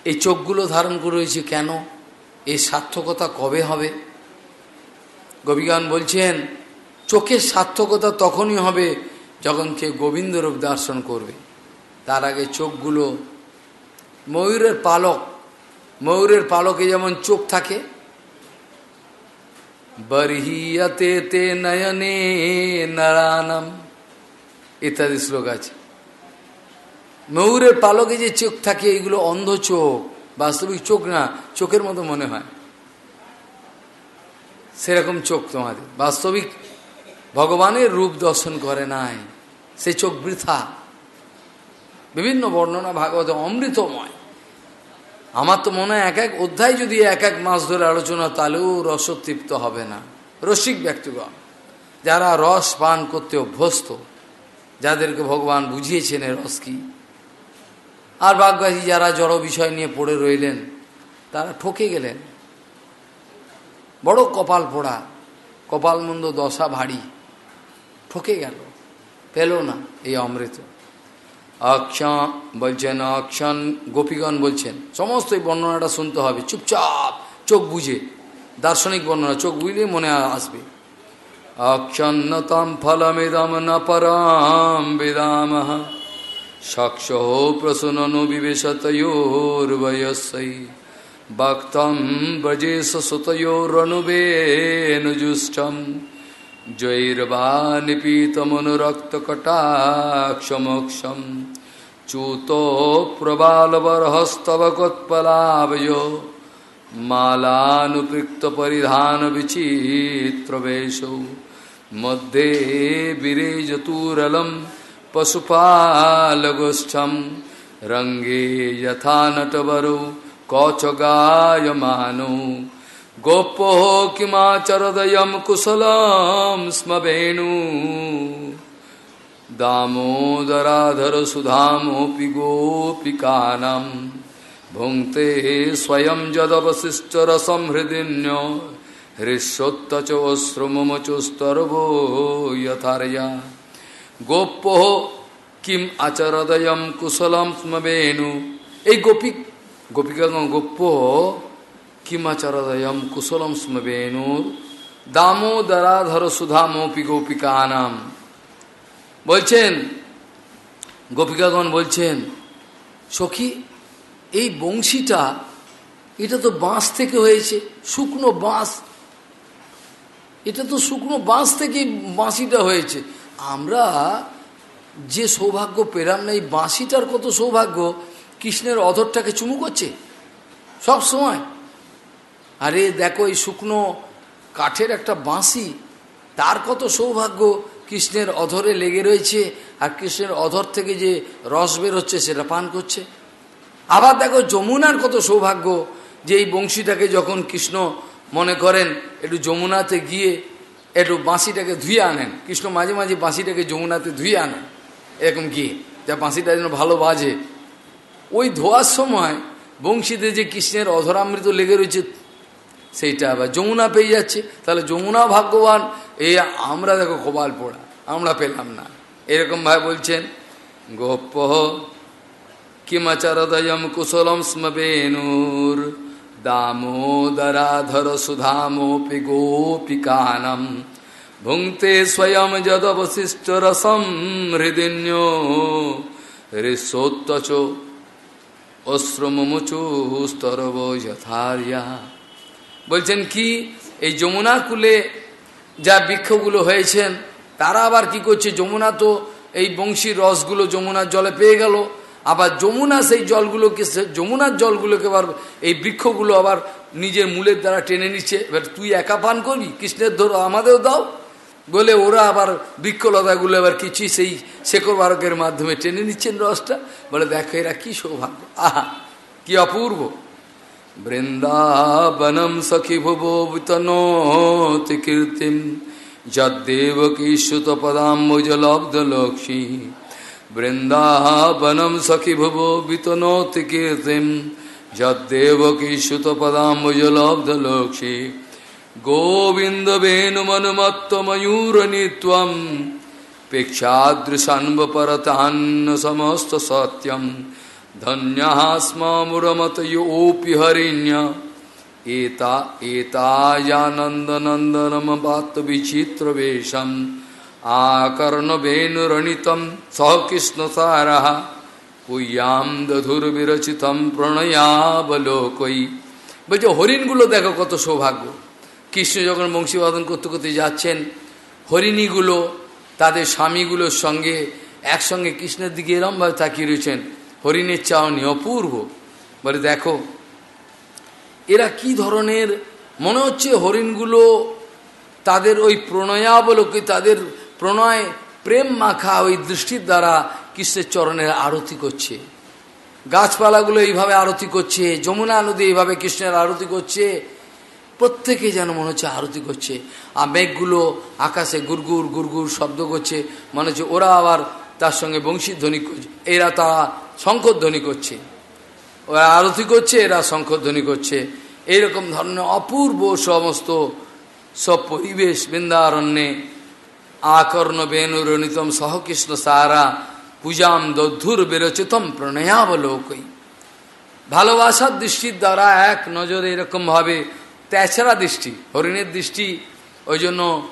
এই চোখগুলো ধারণ করে রয়েছে কেন? এই সার্থকতা কবে হবে? গোবিগান বলছেন, চোখের সার্থকতা তখনই হবে যখন কেউ গোবিন্দরূপ দর্শন করবে। তার আগে চোখগুলো, ময়ূরের পালক, ময়ূরের পালকে যেমন চোখ থাকে, বরহিয়াতে তে নয়নে নারায়ণম, ইত্যাদি শ্লোক আছে। ময়ূরের পালকে যে চোখ থাকে, এগুলো অন্ধ চোখ। বাস্তবিক চোখ না, চোখের মতো মনে হয়। সেরকম চোখ তোমাদের। বাস্তবিক ভগবানের রূপ দর্শন করে নাই। সে চোখ বৃথা। বিভিন্ন বর্ণনা ভাগবত অমৃতময়। আমার তো মনে হয় এক এক অধ্যায় যদি এক এক মাস ধরে আলোচনা, তাহলেও রসতৃপ্ত হবে না। রসিক ব্যক্তিগণ, যারা রস পান করতে অভ্যস্ত, যাদেরকে ভগবান বুঝিয়েছেন রস কি? আর বাগবাজি যারা জড় বিষয় নিয়ে পড়ে রইলেন, তারা ঠকে গেলেন। বড় কপাল পোড়া, কপাল মন্দ দশা ভারী, ঠকে গেল। পেল না এই অমৃত। অক্ষণ বলছেন অক্ষণ গোপীগণ বলছেন, সমস্ত এই বর্ণনাটা শুনতে হবে, চুপচাপ চোখ বুঝে, দার্শনিক বর্ণনা, চোখ বুঝলে মনে আসবে। অক্ষন্নতম ফলমিদম ন পরাম বিদাম सक्ष्यो प्रसुननु विवेशतयोर्वयसै भक्तं व्रजेश सुतयोरनुवेनुजुष्टं जैर्वानिपीतमनुरक्तकटाक्षमोक्षं परिधान विचित्रवेश मध्ये विरेजतुरलम् पशुपालगोष्ठम रंगे यथा नटवरु कौचगायमानो। गोपो किमाचरदय कुशलम स्मेणु दामोदराधर सुधामोपि गोपिकानम। भुंक्ते स्वयं जदवशिष्टरसम हृदिन्य हृष्योत्तचोश्रुमचुस्तर्वो यथार्या। গোপ্য কিম আচরদয়ম কুশলম স্ম বেণু। এই গোপী গোপিকাগণ গোপ্য কিম আচরদয়ম কুশলম স্ম বেণুর। দামোদরাধর সুধামপি গোপিকা নাম বলছেন, গোপিকাগণ বলছেন, সখী, এই বংশীটা, এটা তো বাঁশ থেকে হয়েছে, শুকনো বাঁশ। এটা তো শুকনো বাঁশ থেকে বাঁশিটা হয়েছে। আমরা যে সৌভাগ্য পেলাম না, এই বাঁশিটার কত সৌভাগ্য, কৃষ্ণের অধরটাকে চুমু করছে সব সময়। আরে দেখো এই শুকনো কাঠের একটা বাঁশি, তার কত সৌভাগ্য, কৃষ্ণের অধরে লেগে রয়েছে আর কৃষ্ণের অধর থেকে যে রস বের হচ্ছে সেটা পান করছে। আবার দেখো যমুনার কত সৌভাগ্য, যে এই বংশীটাকে যখন কৃষ্ণ মনে করেন, একটু যমুনাতে গিয়ে একটু বাঁশিটাকে ধুয়ে আনেন। কৃষ্ণ মাঝে মাঝে বাঁশিটাকে যমুনাতে ধুয়ে আনেন। এরকম গিয়ে যা বাঁশিটা যেন ভালো বাজে। ওই ধোয়ার সময় বংশীতে যে কৃষ্ণের অধরামৃত লেগে রয়েছে, সেইটা আবার যমুনা পেয়ে যাচ্ছে। তাহলে যমুনা ভাগ্যবান এই আমরা দেখো কপাল পোড়া, আমরা পেলাম না। এরকমভাবে বলছেন, গোপ কিমাচারদয়ম কুশলম স্ম দামোদরাধর সুধামোপি গোপিকানম ভুঙ্ক্তে স্বয়ং যদবশিষ্ট রসম হৃদিন্যো হৃষোত্তচ অশ্রমমুচুস্তরব যথার্যা বলছেন কি, এই যমুনা কুলে যা বৃক্ষগুলো হয়েছেন, তারা আবার কি করছে? যমুনা তো এই বংশীর রসগুলো যমুনার জলে পেয়ে গেল। আবার যমুনা সেই জলগুলোকে যমুনার জলগুলোকে আবার এই বৃক্ষগুলো আবার নিজের মূলের দ্বারা টেনে নিচ্ছে। এবার তুই একা পান করবি? কৃষ্ণের ধরো আমাদেরও দাও। বলে ওরা আবার বৃক্ষলতাগুলো এবার কিছুই সেই শেখর বারকের মাধ্যমে টেনে নিচ্ছেন রসটা। বলে দেখো এরা কি সৌভাগ্য। আহা, কি অপূর্ব। বৃন্দাবনম সখী ভুবো বিতনোতি কীর্তিম যদ্দেবকীশ্যুত পদাম্বুজলব্ধলক্ষ্মী বৃন্দাবনম সখী वृन्दावनं सखिभुवो वितनोति कीर्तिं यद्देवकी सुतपदाम्बुजलब्धलोक्षी गोविन्दवेणुमनुमत्तमयूरनित्वं पिक्षादृशन्वपरतान्न समस्तसत्यं धन्यः स्मामुरमतयोऽपि हरिण्य एता एतायानन्दनन्दनमपात्तविचित्रवेशम् বেশম আকর্ণবেণুরণিতম সহ কৃষ্ণসারা পুয়াম দধুর্বিরচিতম প্রণয়াবলোকই বলছে, হরিণগুলো দেখো কত সৌভাগ্য। কৃষ্ণ যখন বংশীবাদন করতে করতে যাচ্ছেন, হরিণীগুলো, তাদের স্বামীগুলোর সঙ্গে একসঙ্গে কৃষ্ণের দিকে এরমভাবে তাকিয়ে রয়েছেন। হরিণের চাওনি অপূর্ব। বলে, দেখো, এরা কি ধরনের, মনে হচ্ছে হরিণগুলো তাদের ওই প্রণয়াবলোকে, তাদের প্রণয় প্রেম মাখা ওই দৃষ্টির দ্বারা কৃষ্ণের চরণের আরতি করছে। গাছপালাগুলো এইভাবে আরতি করছে, যমুনা নদী এইভাবে কৃষ্ণের আরতি করছে। প্রত্যেকে যেন মনে হচ্ছে আরতি করছে। আর মেঘগুলো আকাশে গুরগুর গুরগুর শব্দ করছে। মনে হচ্ছে ওরা আবার তার সঙ্গে বংশীর ধ্বনি করছে। এরা তারা শঙ্কর ধ্বনি করছে। ওরা আরতি করছে, এরা শঙ্কর ধ্বনি করছে। এইরকম ধরনের অপূর্ব সমস্ত সব পরিবেশ বৃন্দারণ্যে আকর্ণ বেণুরণিতম সহকৃষ্ণ সারা পূজাম দধুর বেরচিতম প্রণয়াবলোকই। ভালোবাসার দৃষ্টির দ্বারা এক নজরে এরকমভাবে তেছাড়া দৃষ্টি, হরিণের দৃষ্টি ওই জন্য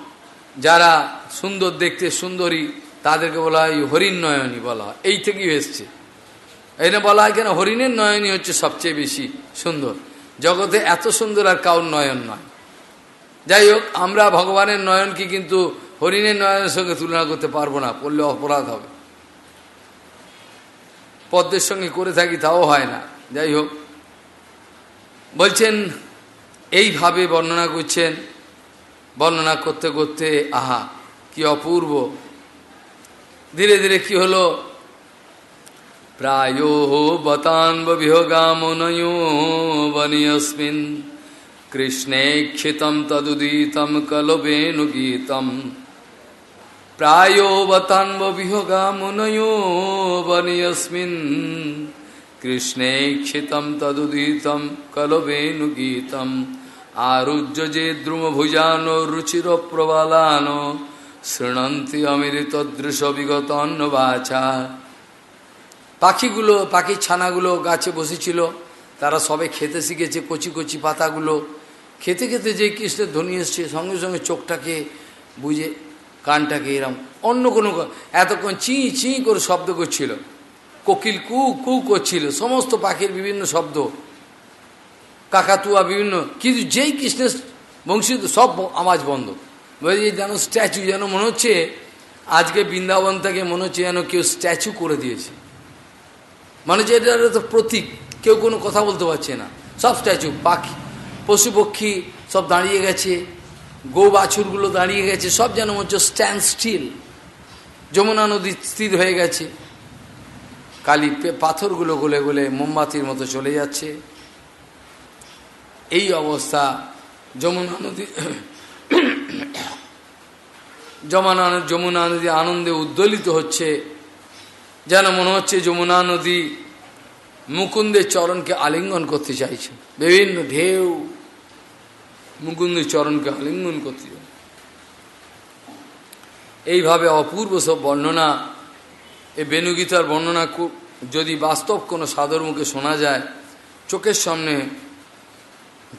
যারা সুন্দর দেখতে সুন্দরী, তাদেরকে বলা হয় হরিণ নয়নী বলা হয়। এই থেকেই এসছে। এই বলা হয় কেন? হরিণের নয়নী হচ্ছে সবচেয়ে বেশি সুন্দর। জগতে এত সুন্দর আর কাউর নয়ন নয়। যাই হোক, আমরা ভগবানের নয়নকে কিন্তু হরিণের নয়নের সঙ্গে তুলনা করতে পারব না, পড়লে অপরাধ হবে। পদ্মের সঙ্গে করে থাকি তাও হয় না। যাই হোক, বলছেন, এইভাবে বর্ণনা করছেন। বর্ণনা করতে করতে, আহা, কি অপূর্ব। ধীরে ধীরে কি হলো? প্রায় বতান্বিহগামনয়ো বনিয়স্মিন। কৃষ্ণে ক্ষিতম তদুদিতম কলবেনু গীতম প্রায় বতান্বিহগামনয়ো বনিয়স্মিন কৃষ্ণে ক্ষিতম তদুদিতম কলবেনু গীতম আরুজ্য যে দ্রুমভুজান রুচির প্রবালান শৃণন্তি অমৃত দৃশ্য বিগত অন্নবাচা পাখিগুলো, পাখির ছানাগুলো গাছে বসেছিল, তারা সবে খেতে শিখেছে কচি কচি পাতাগুলো। খেতে খেতে যে কৃষ্ণের ধ্বনি এসছে, সঙ্গে সঙ্গে চোখটাকে বুঝে কানটাকে এরম? অন্য কোনো এতক্ষণ চি চি করে শব্দ করছিল। কোকিল কু কু করছিল। সমস্ত পাখির বিভিন্ন শব্দ। কাকাতুয়া বিভিন্ন কিন্তু যেই কৃষ্ণের বংশী সব আওয়াজ বন্ধ। বলছি যেন স্ট্যাচু, যেন মনে হচ্ছে আজকে বৃন্দাবন থেকে মনে হচ্ছে যেন কেউ স্ট্যাচু করে দিয়েছে। মানে যে এটা তো প্রতীক, কেউ কোনো কথা বলতে পারছে না। সব স্ট্যাচু, পাখি, পশু, পক্ষী সব দাঁড়িয়ে গেছে। গৌ বাছুরগুলো দাঁড়িয়ে গেছে, সব যেন হচ্ছে স্ট্যান্ড স্টিল যমুনা নদী স্থির হয়ে গেছে। কালি পাথরগুলো গলে গলে মোমবাতির মতো চলে যাচ্ছে। এই অবস্থা যমুনা নদী যমুনা যমুনা নদী আনন্দে উদ্দোলিত হচ্ছে। যেন মনে হচ্ছে যমুনা নদী মুকুন্দের চরণকে আলিঙ্গন করতে চাইছে। বিভিন্ন ঢেউ মুকুন্দের চরণকে আলিঙ্গন করতে এইভাবে অপূর্ব সব বর্ণনা, এই বেনুগীতার বর্ণনা যদি বাস্তব কোনো সাদর মুখে শোনা যায়, চোখের সামনে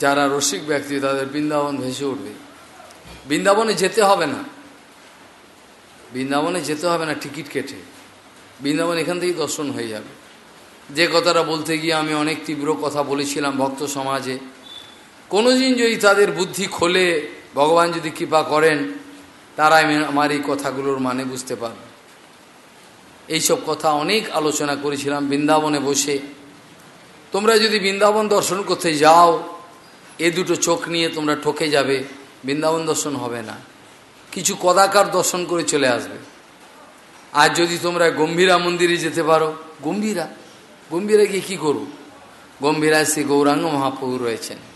যারা রসিক ব্যক্তি, তাদের বৃন্দাবন ভেসে উঠবে। বৃন্দাবনে যেতে হবে না। বৃন্দাবনে যেতে হবে না, টিকিট কেটে। বৃন্দাবন এখান থেকেই দর্শন হয়ে যাবে। যে কথাটা বলতে গিয়ে আমি অনেক তীব্র কথা বলেছিলাম ভক্ত সমাজে। কোনোদিন যদি তাদের বুদ্ধি খোলে, ভগবান যদি কৃপা করেন তারা আমার এই কথাগুলোর মানে বুঝতে পারবে। এইসব কথা অনেক আলোচনা করেছিলাম বৃন্দাবনে বসে। তোমরা যদি বৃন্দাবন দর্শন করতে যাও, এ দুটো চোখ নিয়ে তোমরা ঠকে যাবে, বৃন্দাবন দর্শন হবে না। কিছু কদাকার দর্শন করে চলে আসবে। আর যদি তোমরা গম্ভীরা মন্দিরে যেতে পারো, গম্ভীরা? গম্ভীরা গিয়ে কী করো গম্ভীরায় শ্রী গৌরাঙ্গ মহাপ্রভু রয়েছেন।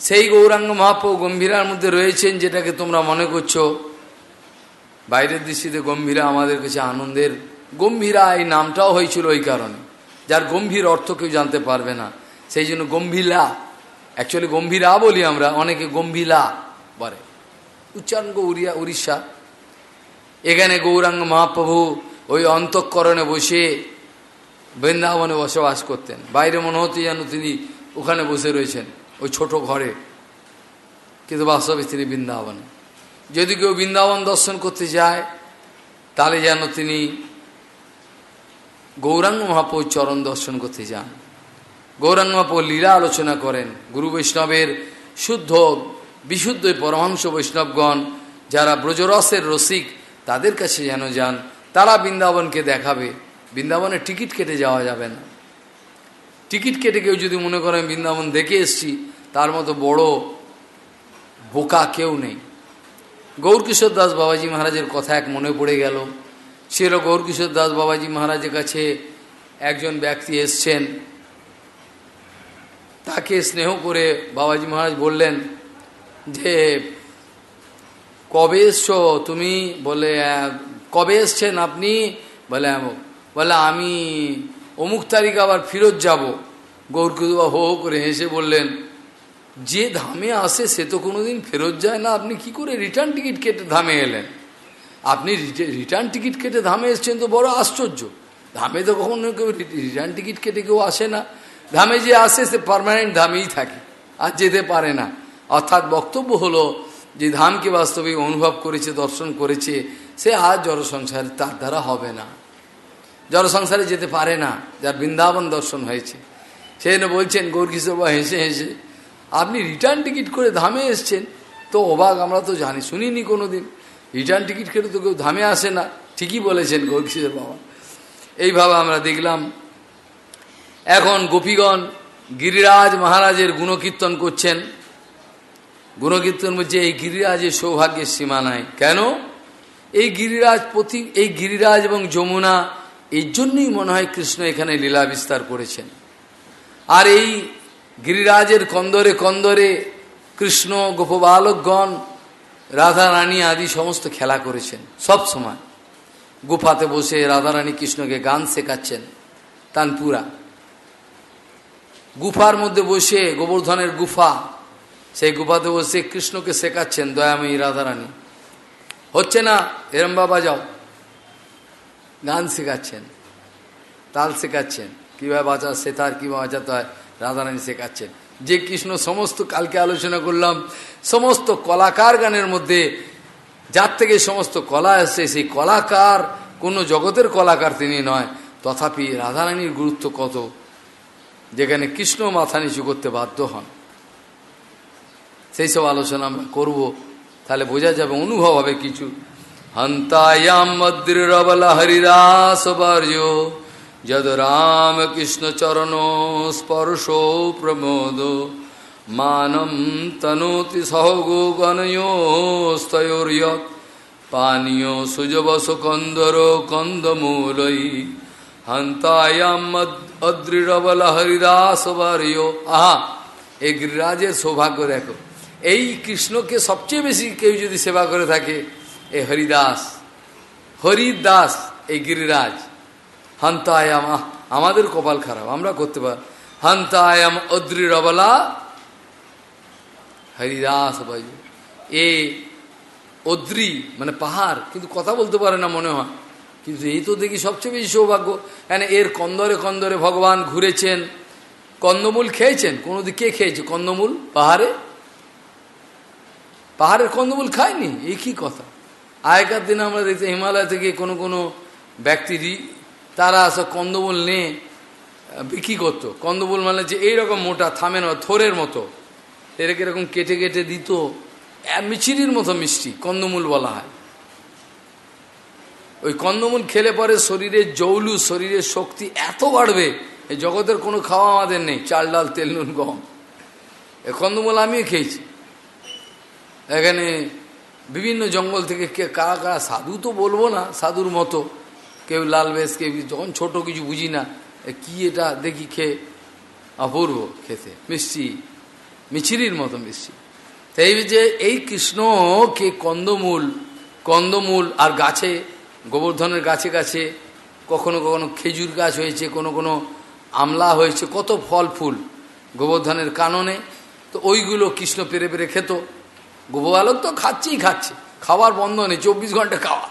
সেই গৌরাঙ্গ মহাপ্রভু গম্ভীরার মধ্যে রয়েছেন, যেটাকে তোমরা মনে করছ, বাইরের দৃষ্টিতে গম্ভীরা আমাদের কাছে আনন্দের। গম্ভীরা এই নামটাও হয়েছিল ওই কারণে, যার গম্ভীর অর্থ কেউ জানতে পারবে না। সেই জন্য গম্ভীরা অ্যাকচুয়ালি গম্ভীরা বলি আমরা, অনেকে গম্ভীরা বলে। উচ্চারণ উড়িয়া, উড়িষ্যা। এখানে গৌরাঙ্গ মহাপ্রভু ওই অন্তঃকরণে বসে বৃন্দাবনে বসবাস করতেন। বাইরে মনে হতে যেন তিনি ওখানে বসে রয়েছেন। ওই ছোট ঘরে। কিন্তু বাস্তবে তিনি বৃন্দাবনে। যদি কেউ বৃন্দাবন দর্শন করতে যায়, তাহলে যেন তিনি গৌরাঙ্গ মহাপ্রভুর চরণ দর্শন করতে যান। গৌরাঙ্গ মহাপ্রভু লীলা আলোচনা করেন। গুরু বৈষ্ণবের শুদ্ধ, বিশুদ্ধ পরমাংশ বৈষ্ণবগণ, যারা ব্রজরসের রসিক, তাদের কাছে যেন যান। তারা বৃন্দাবনকে দেখাবে। বৃন্দাবনে টিকিট কেটে যাওয়া যাবে না। টিকিট কেটে কেউ যদি মনে করেন বৃন্দাবন দেখে এসছি, তার মতো বড় বোকা কেউ নেই। গৌরকিশোর দাস বাবাজি মহারাজের কথা এক মনে পড়ে গেল। ছিল গৌরকিশোর দাস বাবাজি মহারাজের কাছে একজন ব্যক্তি এসছেন। তাকে স্নেহ করে বাবাজি মহারাজ বললেন যে, কবে এসছো তুমি? বলে কবে এসছেন আপনি? বলে বলে, আমি অমুক তারিখ আবার ফিরত যাব। গৌরকুদুবা হো করে হেসে বললেন, যে ধামে আসে সে তো কোনোদিন ফেরত যায় না। আপনি কি করে রিটার্ন টিকিট কেটে ধামে এলেন? আপনি রিটার্ন টিকিট কেটে ধামে এসছেন তো বড় আশ্চর্য। ধামে তো কখনো কেউ রিটার্ন টিকিট কেটে কেউ আসে না। ধামে যে আসে সে পারমানেন্ট ধামেই থাকে, আর যেতে পারে না। অর্থাৎ বক্তব্য হলো যে ধামকে বাস্তবিক অনুভব করেছে, দর্শন করেছে, সে আর জড় সংসার তার দ্বারা হবে না। জড় সংসারে যেতে পারে না যার বৃন্দাবন দর্শন হয়েছে। সেই জন্য বলছেন গৌরকিশোরবা হেসে হেসে, আপনি রিটার্ন টিকিট করে ধামে এসছেন, তো অবাক, আমরা তো জানি, শুনিনি কোনো দিন রিটার্ন টিকিট কেটে তো কেউ ধামে আসে না, ঠিকই বলেছেন গৌরকিশোর বাবা। এইভাবে আমরা দেখলাম, এখন গোপীগণ গিরিরাজ মহারাজের গুণকীর্তন করছেন। গুণকীর্তন বলছে, এই গিরিরাজের সৌভাগ্যের সীমা নাই। কেন? এই গিরিরাজ প্রতি, এই গিরিরাজ এবং যমুনা এই জন্যই মনে হয় কৃষ্ণ এখানে লীলা বিস্তার করেছেন। আর এই গিরিরাজের কন্দরে কন্দরে কৃষ্ণ, গোপবালকগণ রাধা রানী আদি সমস্ত খেলা করেছেন সব সময়। গুফাতে বসে রাধারানী কৃষ্ণকে গান শেখাচ্ছেন তানপুরা। গুফার মধ্যে বসে গোবর্ধনের গুফা, সেই গুফাতে বসে কৃষ্ণকে শেখাচ্ছেন, দয়াময়ী রাধারানী, হচ্ছে না? এরম বাবা যাও। গান শেখাচ্ছেন, তাল শেখাচ্ছেন, কীভাবে বাঁচা সেতার কীভাবে বাঁচাতে হয়, রাধারানী শেখাচ্ছেন। যে কৃষ্ণ সমস্ত কালকে আলোচনা করলাম, সমস্ত কলাকার গানের মধ্যে, যার থেকে সমস্ত কলা এসছে সেই কলাকার কোনো জগতের কলাকার তিনি নয়, তথাপি রাধারানীর গুরুত্ব কত, যেখানে কৃষ্ণ মাথা নিচু করতে বাধ্য হন। সেই সব আলোচনা আমরা করব, তাহলে বোঝা যাবে অনুভব হবে কিছু। হন্তায়াম মদ্রিরবল হরিদাস বার্য যদ রাম কৃষ্ণ চরণ স্পর্শ প্রমোদ মানম তনোতি সহগো পানীয় সুজবস কন্দর কন্দমূলই হন্তায়াম হরিদাস বার্য আহা এই গিরিরাজের সৌভাগ্য দেখো এই কৃষ্ণকে সবচেয়ে বেশি কেউ যদি সেবা করে থাকে এই হরিদাস হরিদাস এই গিরিরাজ। হান্তায়াম আমাদের কপাল খারাপ, আমরা করতে পার, হান্তায়াম অদ্রি রবলা হরিদাস ভাই, এ অদ্রি মানে পাহাড়, কিন্তু কথা বলতে পারে না মনে হয়। কিন্তু এই তো দেখি সবচেয়ে বেশি সৌভাগ্য, কেন এর কন্দরে কন্দরে ভগবান ঘুরেছেন। কন্দমূল খেয়েছেন? কোনো দিকে খেয়েছে? কন্দমূল? পাহাড়ে? পাহাড়ের কন্দমূল খায়নি? এই কি কথা? আগেকার দিনে আমরা দেখতে হিমালয় থেকে কোনো কোনো ব্যক্তি তারা সব কন্দমূল নিয়ে বিক্রি করতো। কন্দমূল মানে যে এইরকম মোটা থামে না থোরের মতো। এটাকে এরকম কেটে কেটে দিত। মিচিরির মতো মিষ্টি, কন্দমূল বলা হয়। ওই কন্দমূল খেলে পরে শরীরের জৌলু, শরীরের শক্তি এত বাড়বে, এই জগতের কোনো খাওয়া আমাদের নেই, চাল ডাল, তেল, নুন, গম। এ কন্দমূল আমিও খেয়েছি। এখানে বিভিন্ন জঙ্গল থেকে কে কারা কারা সাধু তো বলব না, সাধুর মতো। কেউ লাল বেশ, কেউ যখন ছোট কিছু বুঝি না কি এটা দেখি খেয়ে অপূর্ব খেতে। মিষ্টি, মিছিরির মতো মিষ্টি। তাই যে এই কৃষ্ণকে কন্দমূল কন্দমূল আর গাছে, গোবর্ধনের গাছে গাছে, কখনো কখনো খেজুর গাছ হয়েছে, কোনো কোনো আমলা হয়েছে, কত ফল ফুল গোবর্ধনের কাননে, তো ওইগুলো কৃষ্ণ পেরে পেরে খেত। গোপালক তো খাচ্ছেই খাচ্ছে। খাওয়ার বন্ধ নেই, চব্বিশ ঘণ্টা খাওয়া।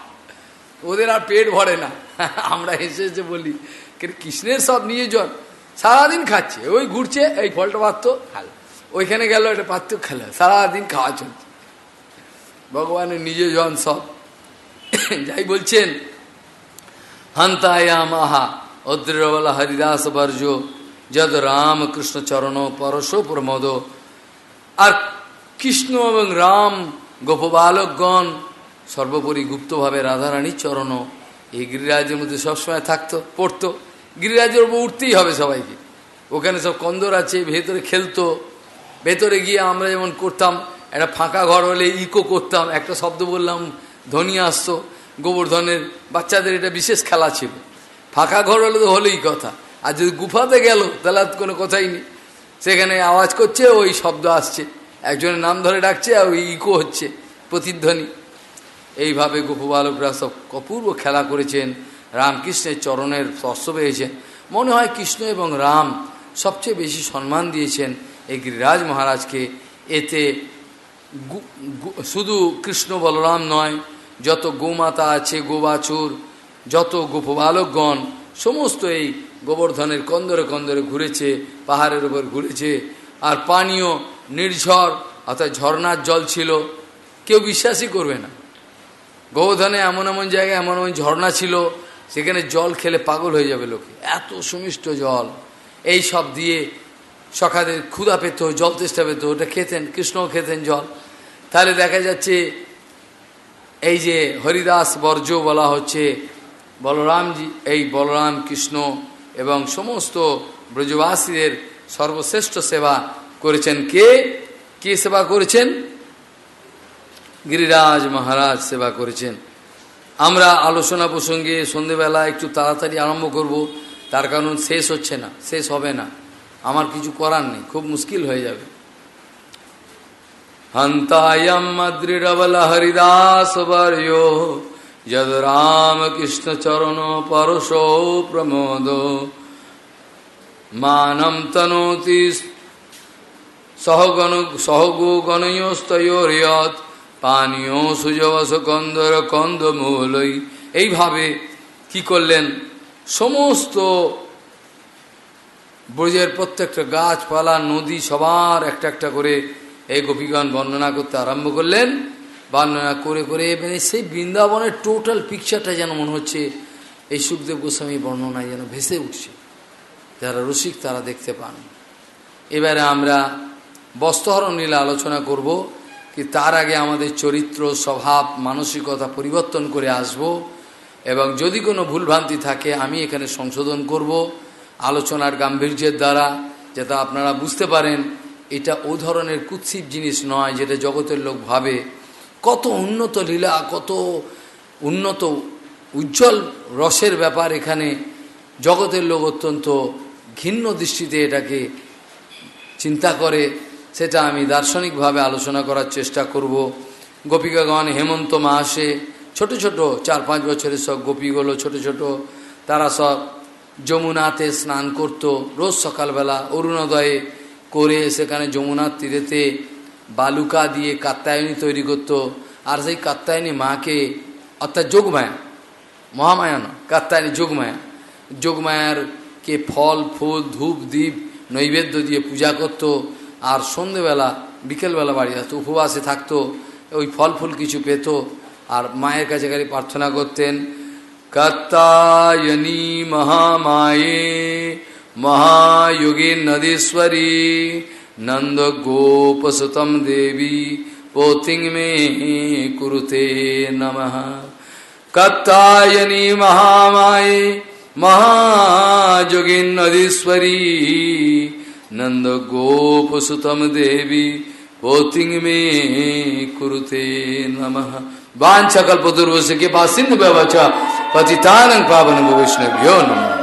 ওদের আর পেট ভরে না। আমরা এসে এসে বলি কৃষ্ণের সব নিয়ে জন সারাদিন খাচ্ছে। ওই ঘুরছে, এই ফলটা পাত্র খাল। ওইখানে গেল, এটা পাত্র খেলে। সারাদিন খাওয়া চলছে। ভগবানের নিজে জন সব। যাই বলছেন হন্তায়া মাহা অদ্রবলা হরিদাস বর্জ, যদ রাম কৃষ্ণ চরণ পরশ প্রমোদ। আর কৃষ্ণ এবং রাম গোপবালকগণ সর্বোপরি গুপ্তভাবে রাধারানীর চরণ এই গিরিরাজের মধ্যে সবসময় থাকতো, পড়তো। গিরিরাজের উপর উঠতেই হবে সবাইকে। ওখানে সব কন্দর আছে, ভেতরে খেলতো। ভেতরে গিয়ে আমরা যেমন করতাম, একটা ফাঁকা ঘর হলে ইকো করতাম, একটা শব্দ বললাম, ধ্বনি আসতো। গোবর্ধনের বাচ্চাদের এটা বিশেষ খেলা ছিল। ফাঁকা ঘর হলে তো হলেই কথা। আর যদি গুফাতে গেল, তাহলে কোনো কথাই নেই। সেখানে আওয়াজ করছে, ওই শব্দ আসছে। একজনের নাম ধরে ডাকছে আর ওই ইকো হচ্ছে, প্রতিধ্বনি। এইভাবে গোপবালকরা সব অপূর্ব খেলা করেছেন, রামকৃষ্ণের চরণের স্পর্শ পেয়েছেন। মনে হয় কৃষ্ণ এবং রাম সবচেয়ে বেশি সম্মান দিয়েছেন এই গিরিরাজ মহারাজকে। এতে শুধু কৃষ্ণ বলরাম নয়, যত গোমাতা আছে গোবাছুর যত গোপবালকগণ সমস্ত এই গোবর্ধনের কন্দরে কন্দরে ঘুরেছে, পাহাড়ের উপর ঘুরেছে। আর পানীয় নির্ঝর, অর্থাৎ ঝর্নার জল ছিল। কেউ বিশ্বাসই করবে না। গোবর্ধনে এমন এমন জায়গায় এমন এমন ঝর্ণা ছিল, সেখানে জল খেলে পাগল হয়ে যাবে লোকে। এত সুমিষ্ট জল। এই সব দিয়ে সকালে ক্ষুধা পেত, জল চেষ্টা পেত, ওটা খেতেন, কৃষ্ণও খেতেন জল। তাহলে দেখা যাচ্ছে, এই যে হরিদাস বর্জ্য বলা হচ্ছে, বলরামজি, এই বলরাম, কৃষ্ণ এবং সমস্ত ব্রজবাসীদের সর্বশ্রেষ্ঠ সেবা করেছেন কে? কে সেবা করেছেন? গিরিরাজ মহারাজ সেবা করেছেন। আমরা আলোচনা প্রসঙ্গে সন্ধেবেলা একটু তাড়াতাড়ি আরম্ভ করব। তার কারণ শেষ হচ্ছে না, শেষ হবে না। আমার কিছু করার নেই, খুব মুশকিল হয়ে যাবে। হরিদাস যদ রামকৃষ্ণ চরণ পরশো প্রমোদ। মানম তনোতি সহগণ সহগো গণয়স্তয়োরিয়ত পানীয় সুজবস কন্দর কন্দমূলই এইভাবে কি করলেন? সমস্ত ব্রজের প্রত্যেকটা গাছপালা, নদী সবার একটা একটা করে এই গোপীগণ বর্ণনা করতে আরম্ভ করলেন। বর্ণনা করে করে মানে সেই বৃন্দাবনের টোটাল পিকচারটা যেন মনে হচ্ছে, এই সুখদেব গোস্বামী বর্ণনায় যেন ভেসে উঠছে। যারা রসিক, তারা দেখতে পান। এবারে আমরা বস্ত্রহরণ নীলা আলোচনা করব কি তার আগে আমাদের চরিত্র, স্বভাব, মানসিকতা পরিবর্তন করে আসব এবং যদি কোনো ভুলভ্রান্তি থাকে আমি এখানে সংশোধন করব আলোচনার গাম্ভীর্যের দ্বারা যেটা আপনারা বুঝতে পারেন এটা ও ধরনের কুৎসিত জিনিস নয় যেটা জগতের লোক ভাবে। কত উন্নত লীলা, কত উন্নত, উজ্জ্বল রসের ব্যাপার এখানে জগতের লোক অত্যন্ত ঘিন্ন দৃষ্টিতে এটাকে চিন্তা করে। সেটা আমি দার্শনিকভাবে আলোচনা করার চেষ্টা করব। গোপিকাগণ হেমন্ত মাসে ছোট ছোট চার পাঁচ বছরের সব গোপীগুলো ছোট ছোট, তারা সব যমুনাতে স্নান করত। রোজ সকালবেলা অরুণোদয়ে করে সেখানে যমুনার তীরেতে বালুকা দিয়ে কাত্তায়নী তৈরি করত। আর সেই কাত্তায়নী মাকে অর্থাৎ যোগমায়া মহামায়া নয় কাত্তায়নী যোগমায়া, যোগমায়ার কে ফল, ফুল, ধূপ দ্বীপ নৈবেদ্য দিয়ে পূজা করত। আর সন্ধেবেলা, বিকেলবেলা বাড়ি আসতো, উপবাসে থাকতো, ওই ফল ফুল কিছু পেত, আর মায়ের কাছে খালি প্রার্থনা করতেন, কাত্তায়নী মহামায়ে, মহাযোগী নদীশ্বরী নন্দ গোপসুতম দেবী, পোতিং মে কুরুতে নম। কাত্তায়নী মহামায়ে, মহাযোগী নদীশ্বরী नंद गोपसुतम देवी भौतिंग में कुरुते नमः। वांछा कल्पतुर्वश के बाद सिंध व्यवचा, पतितानंग पावन वैष्णव्यो नमः।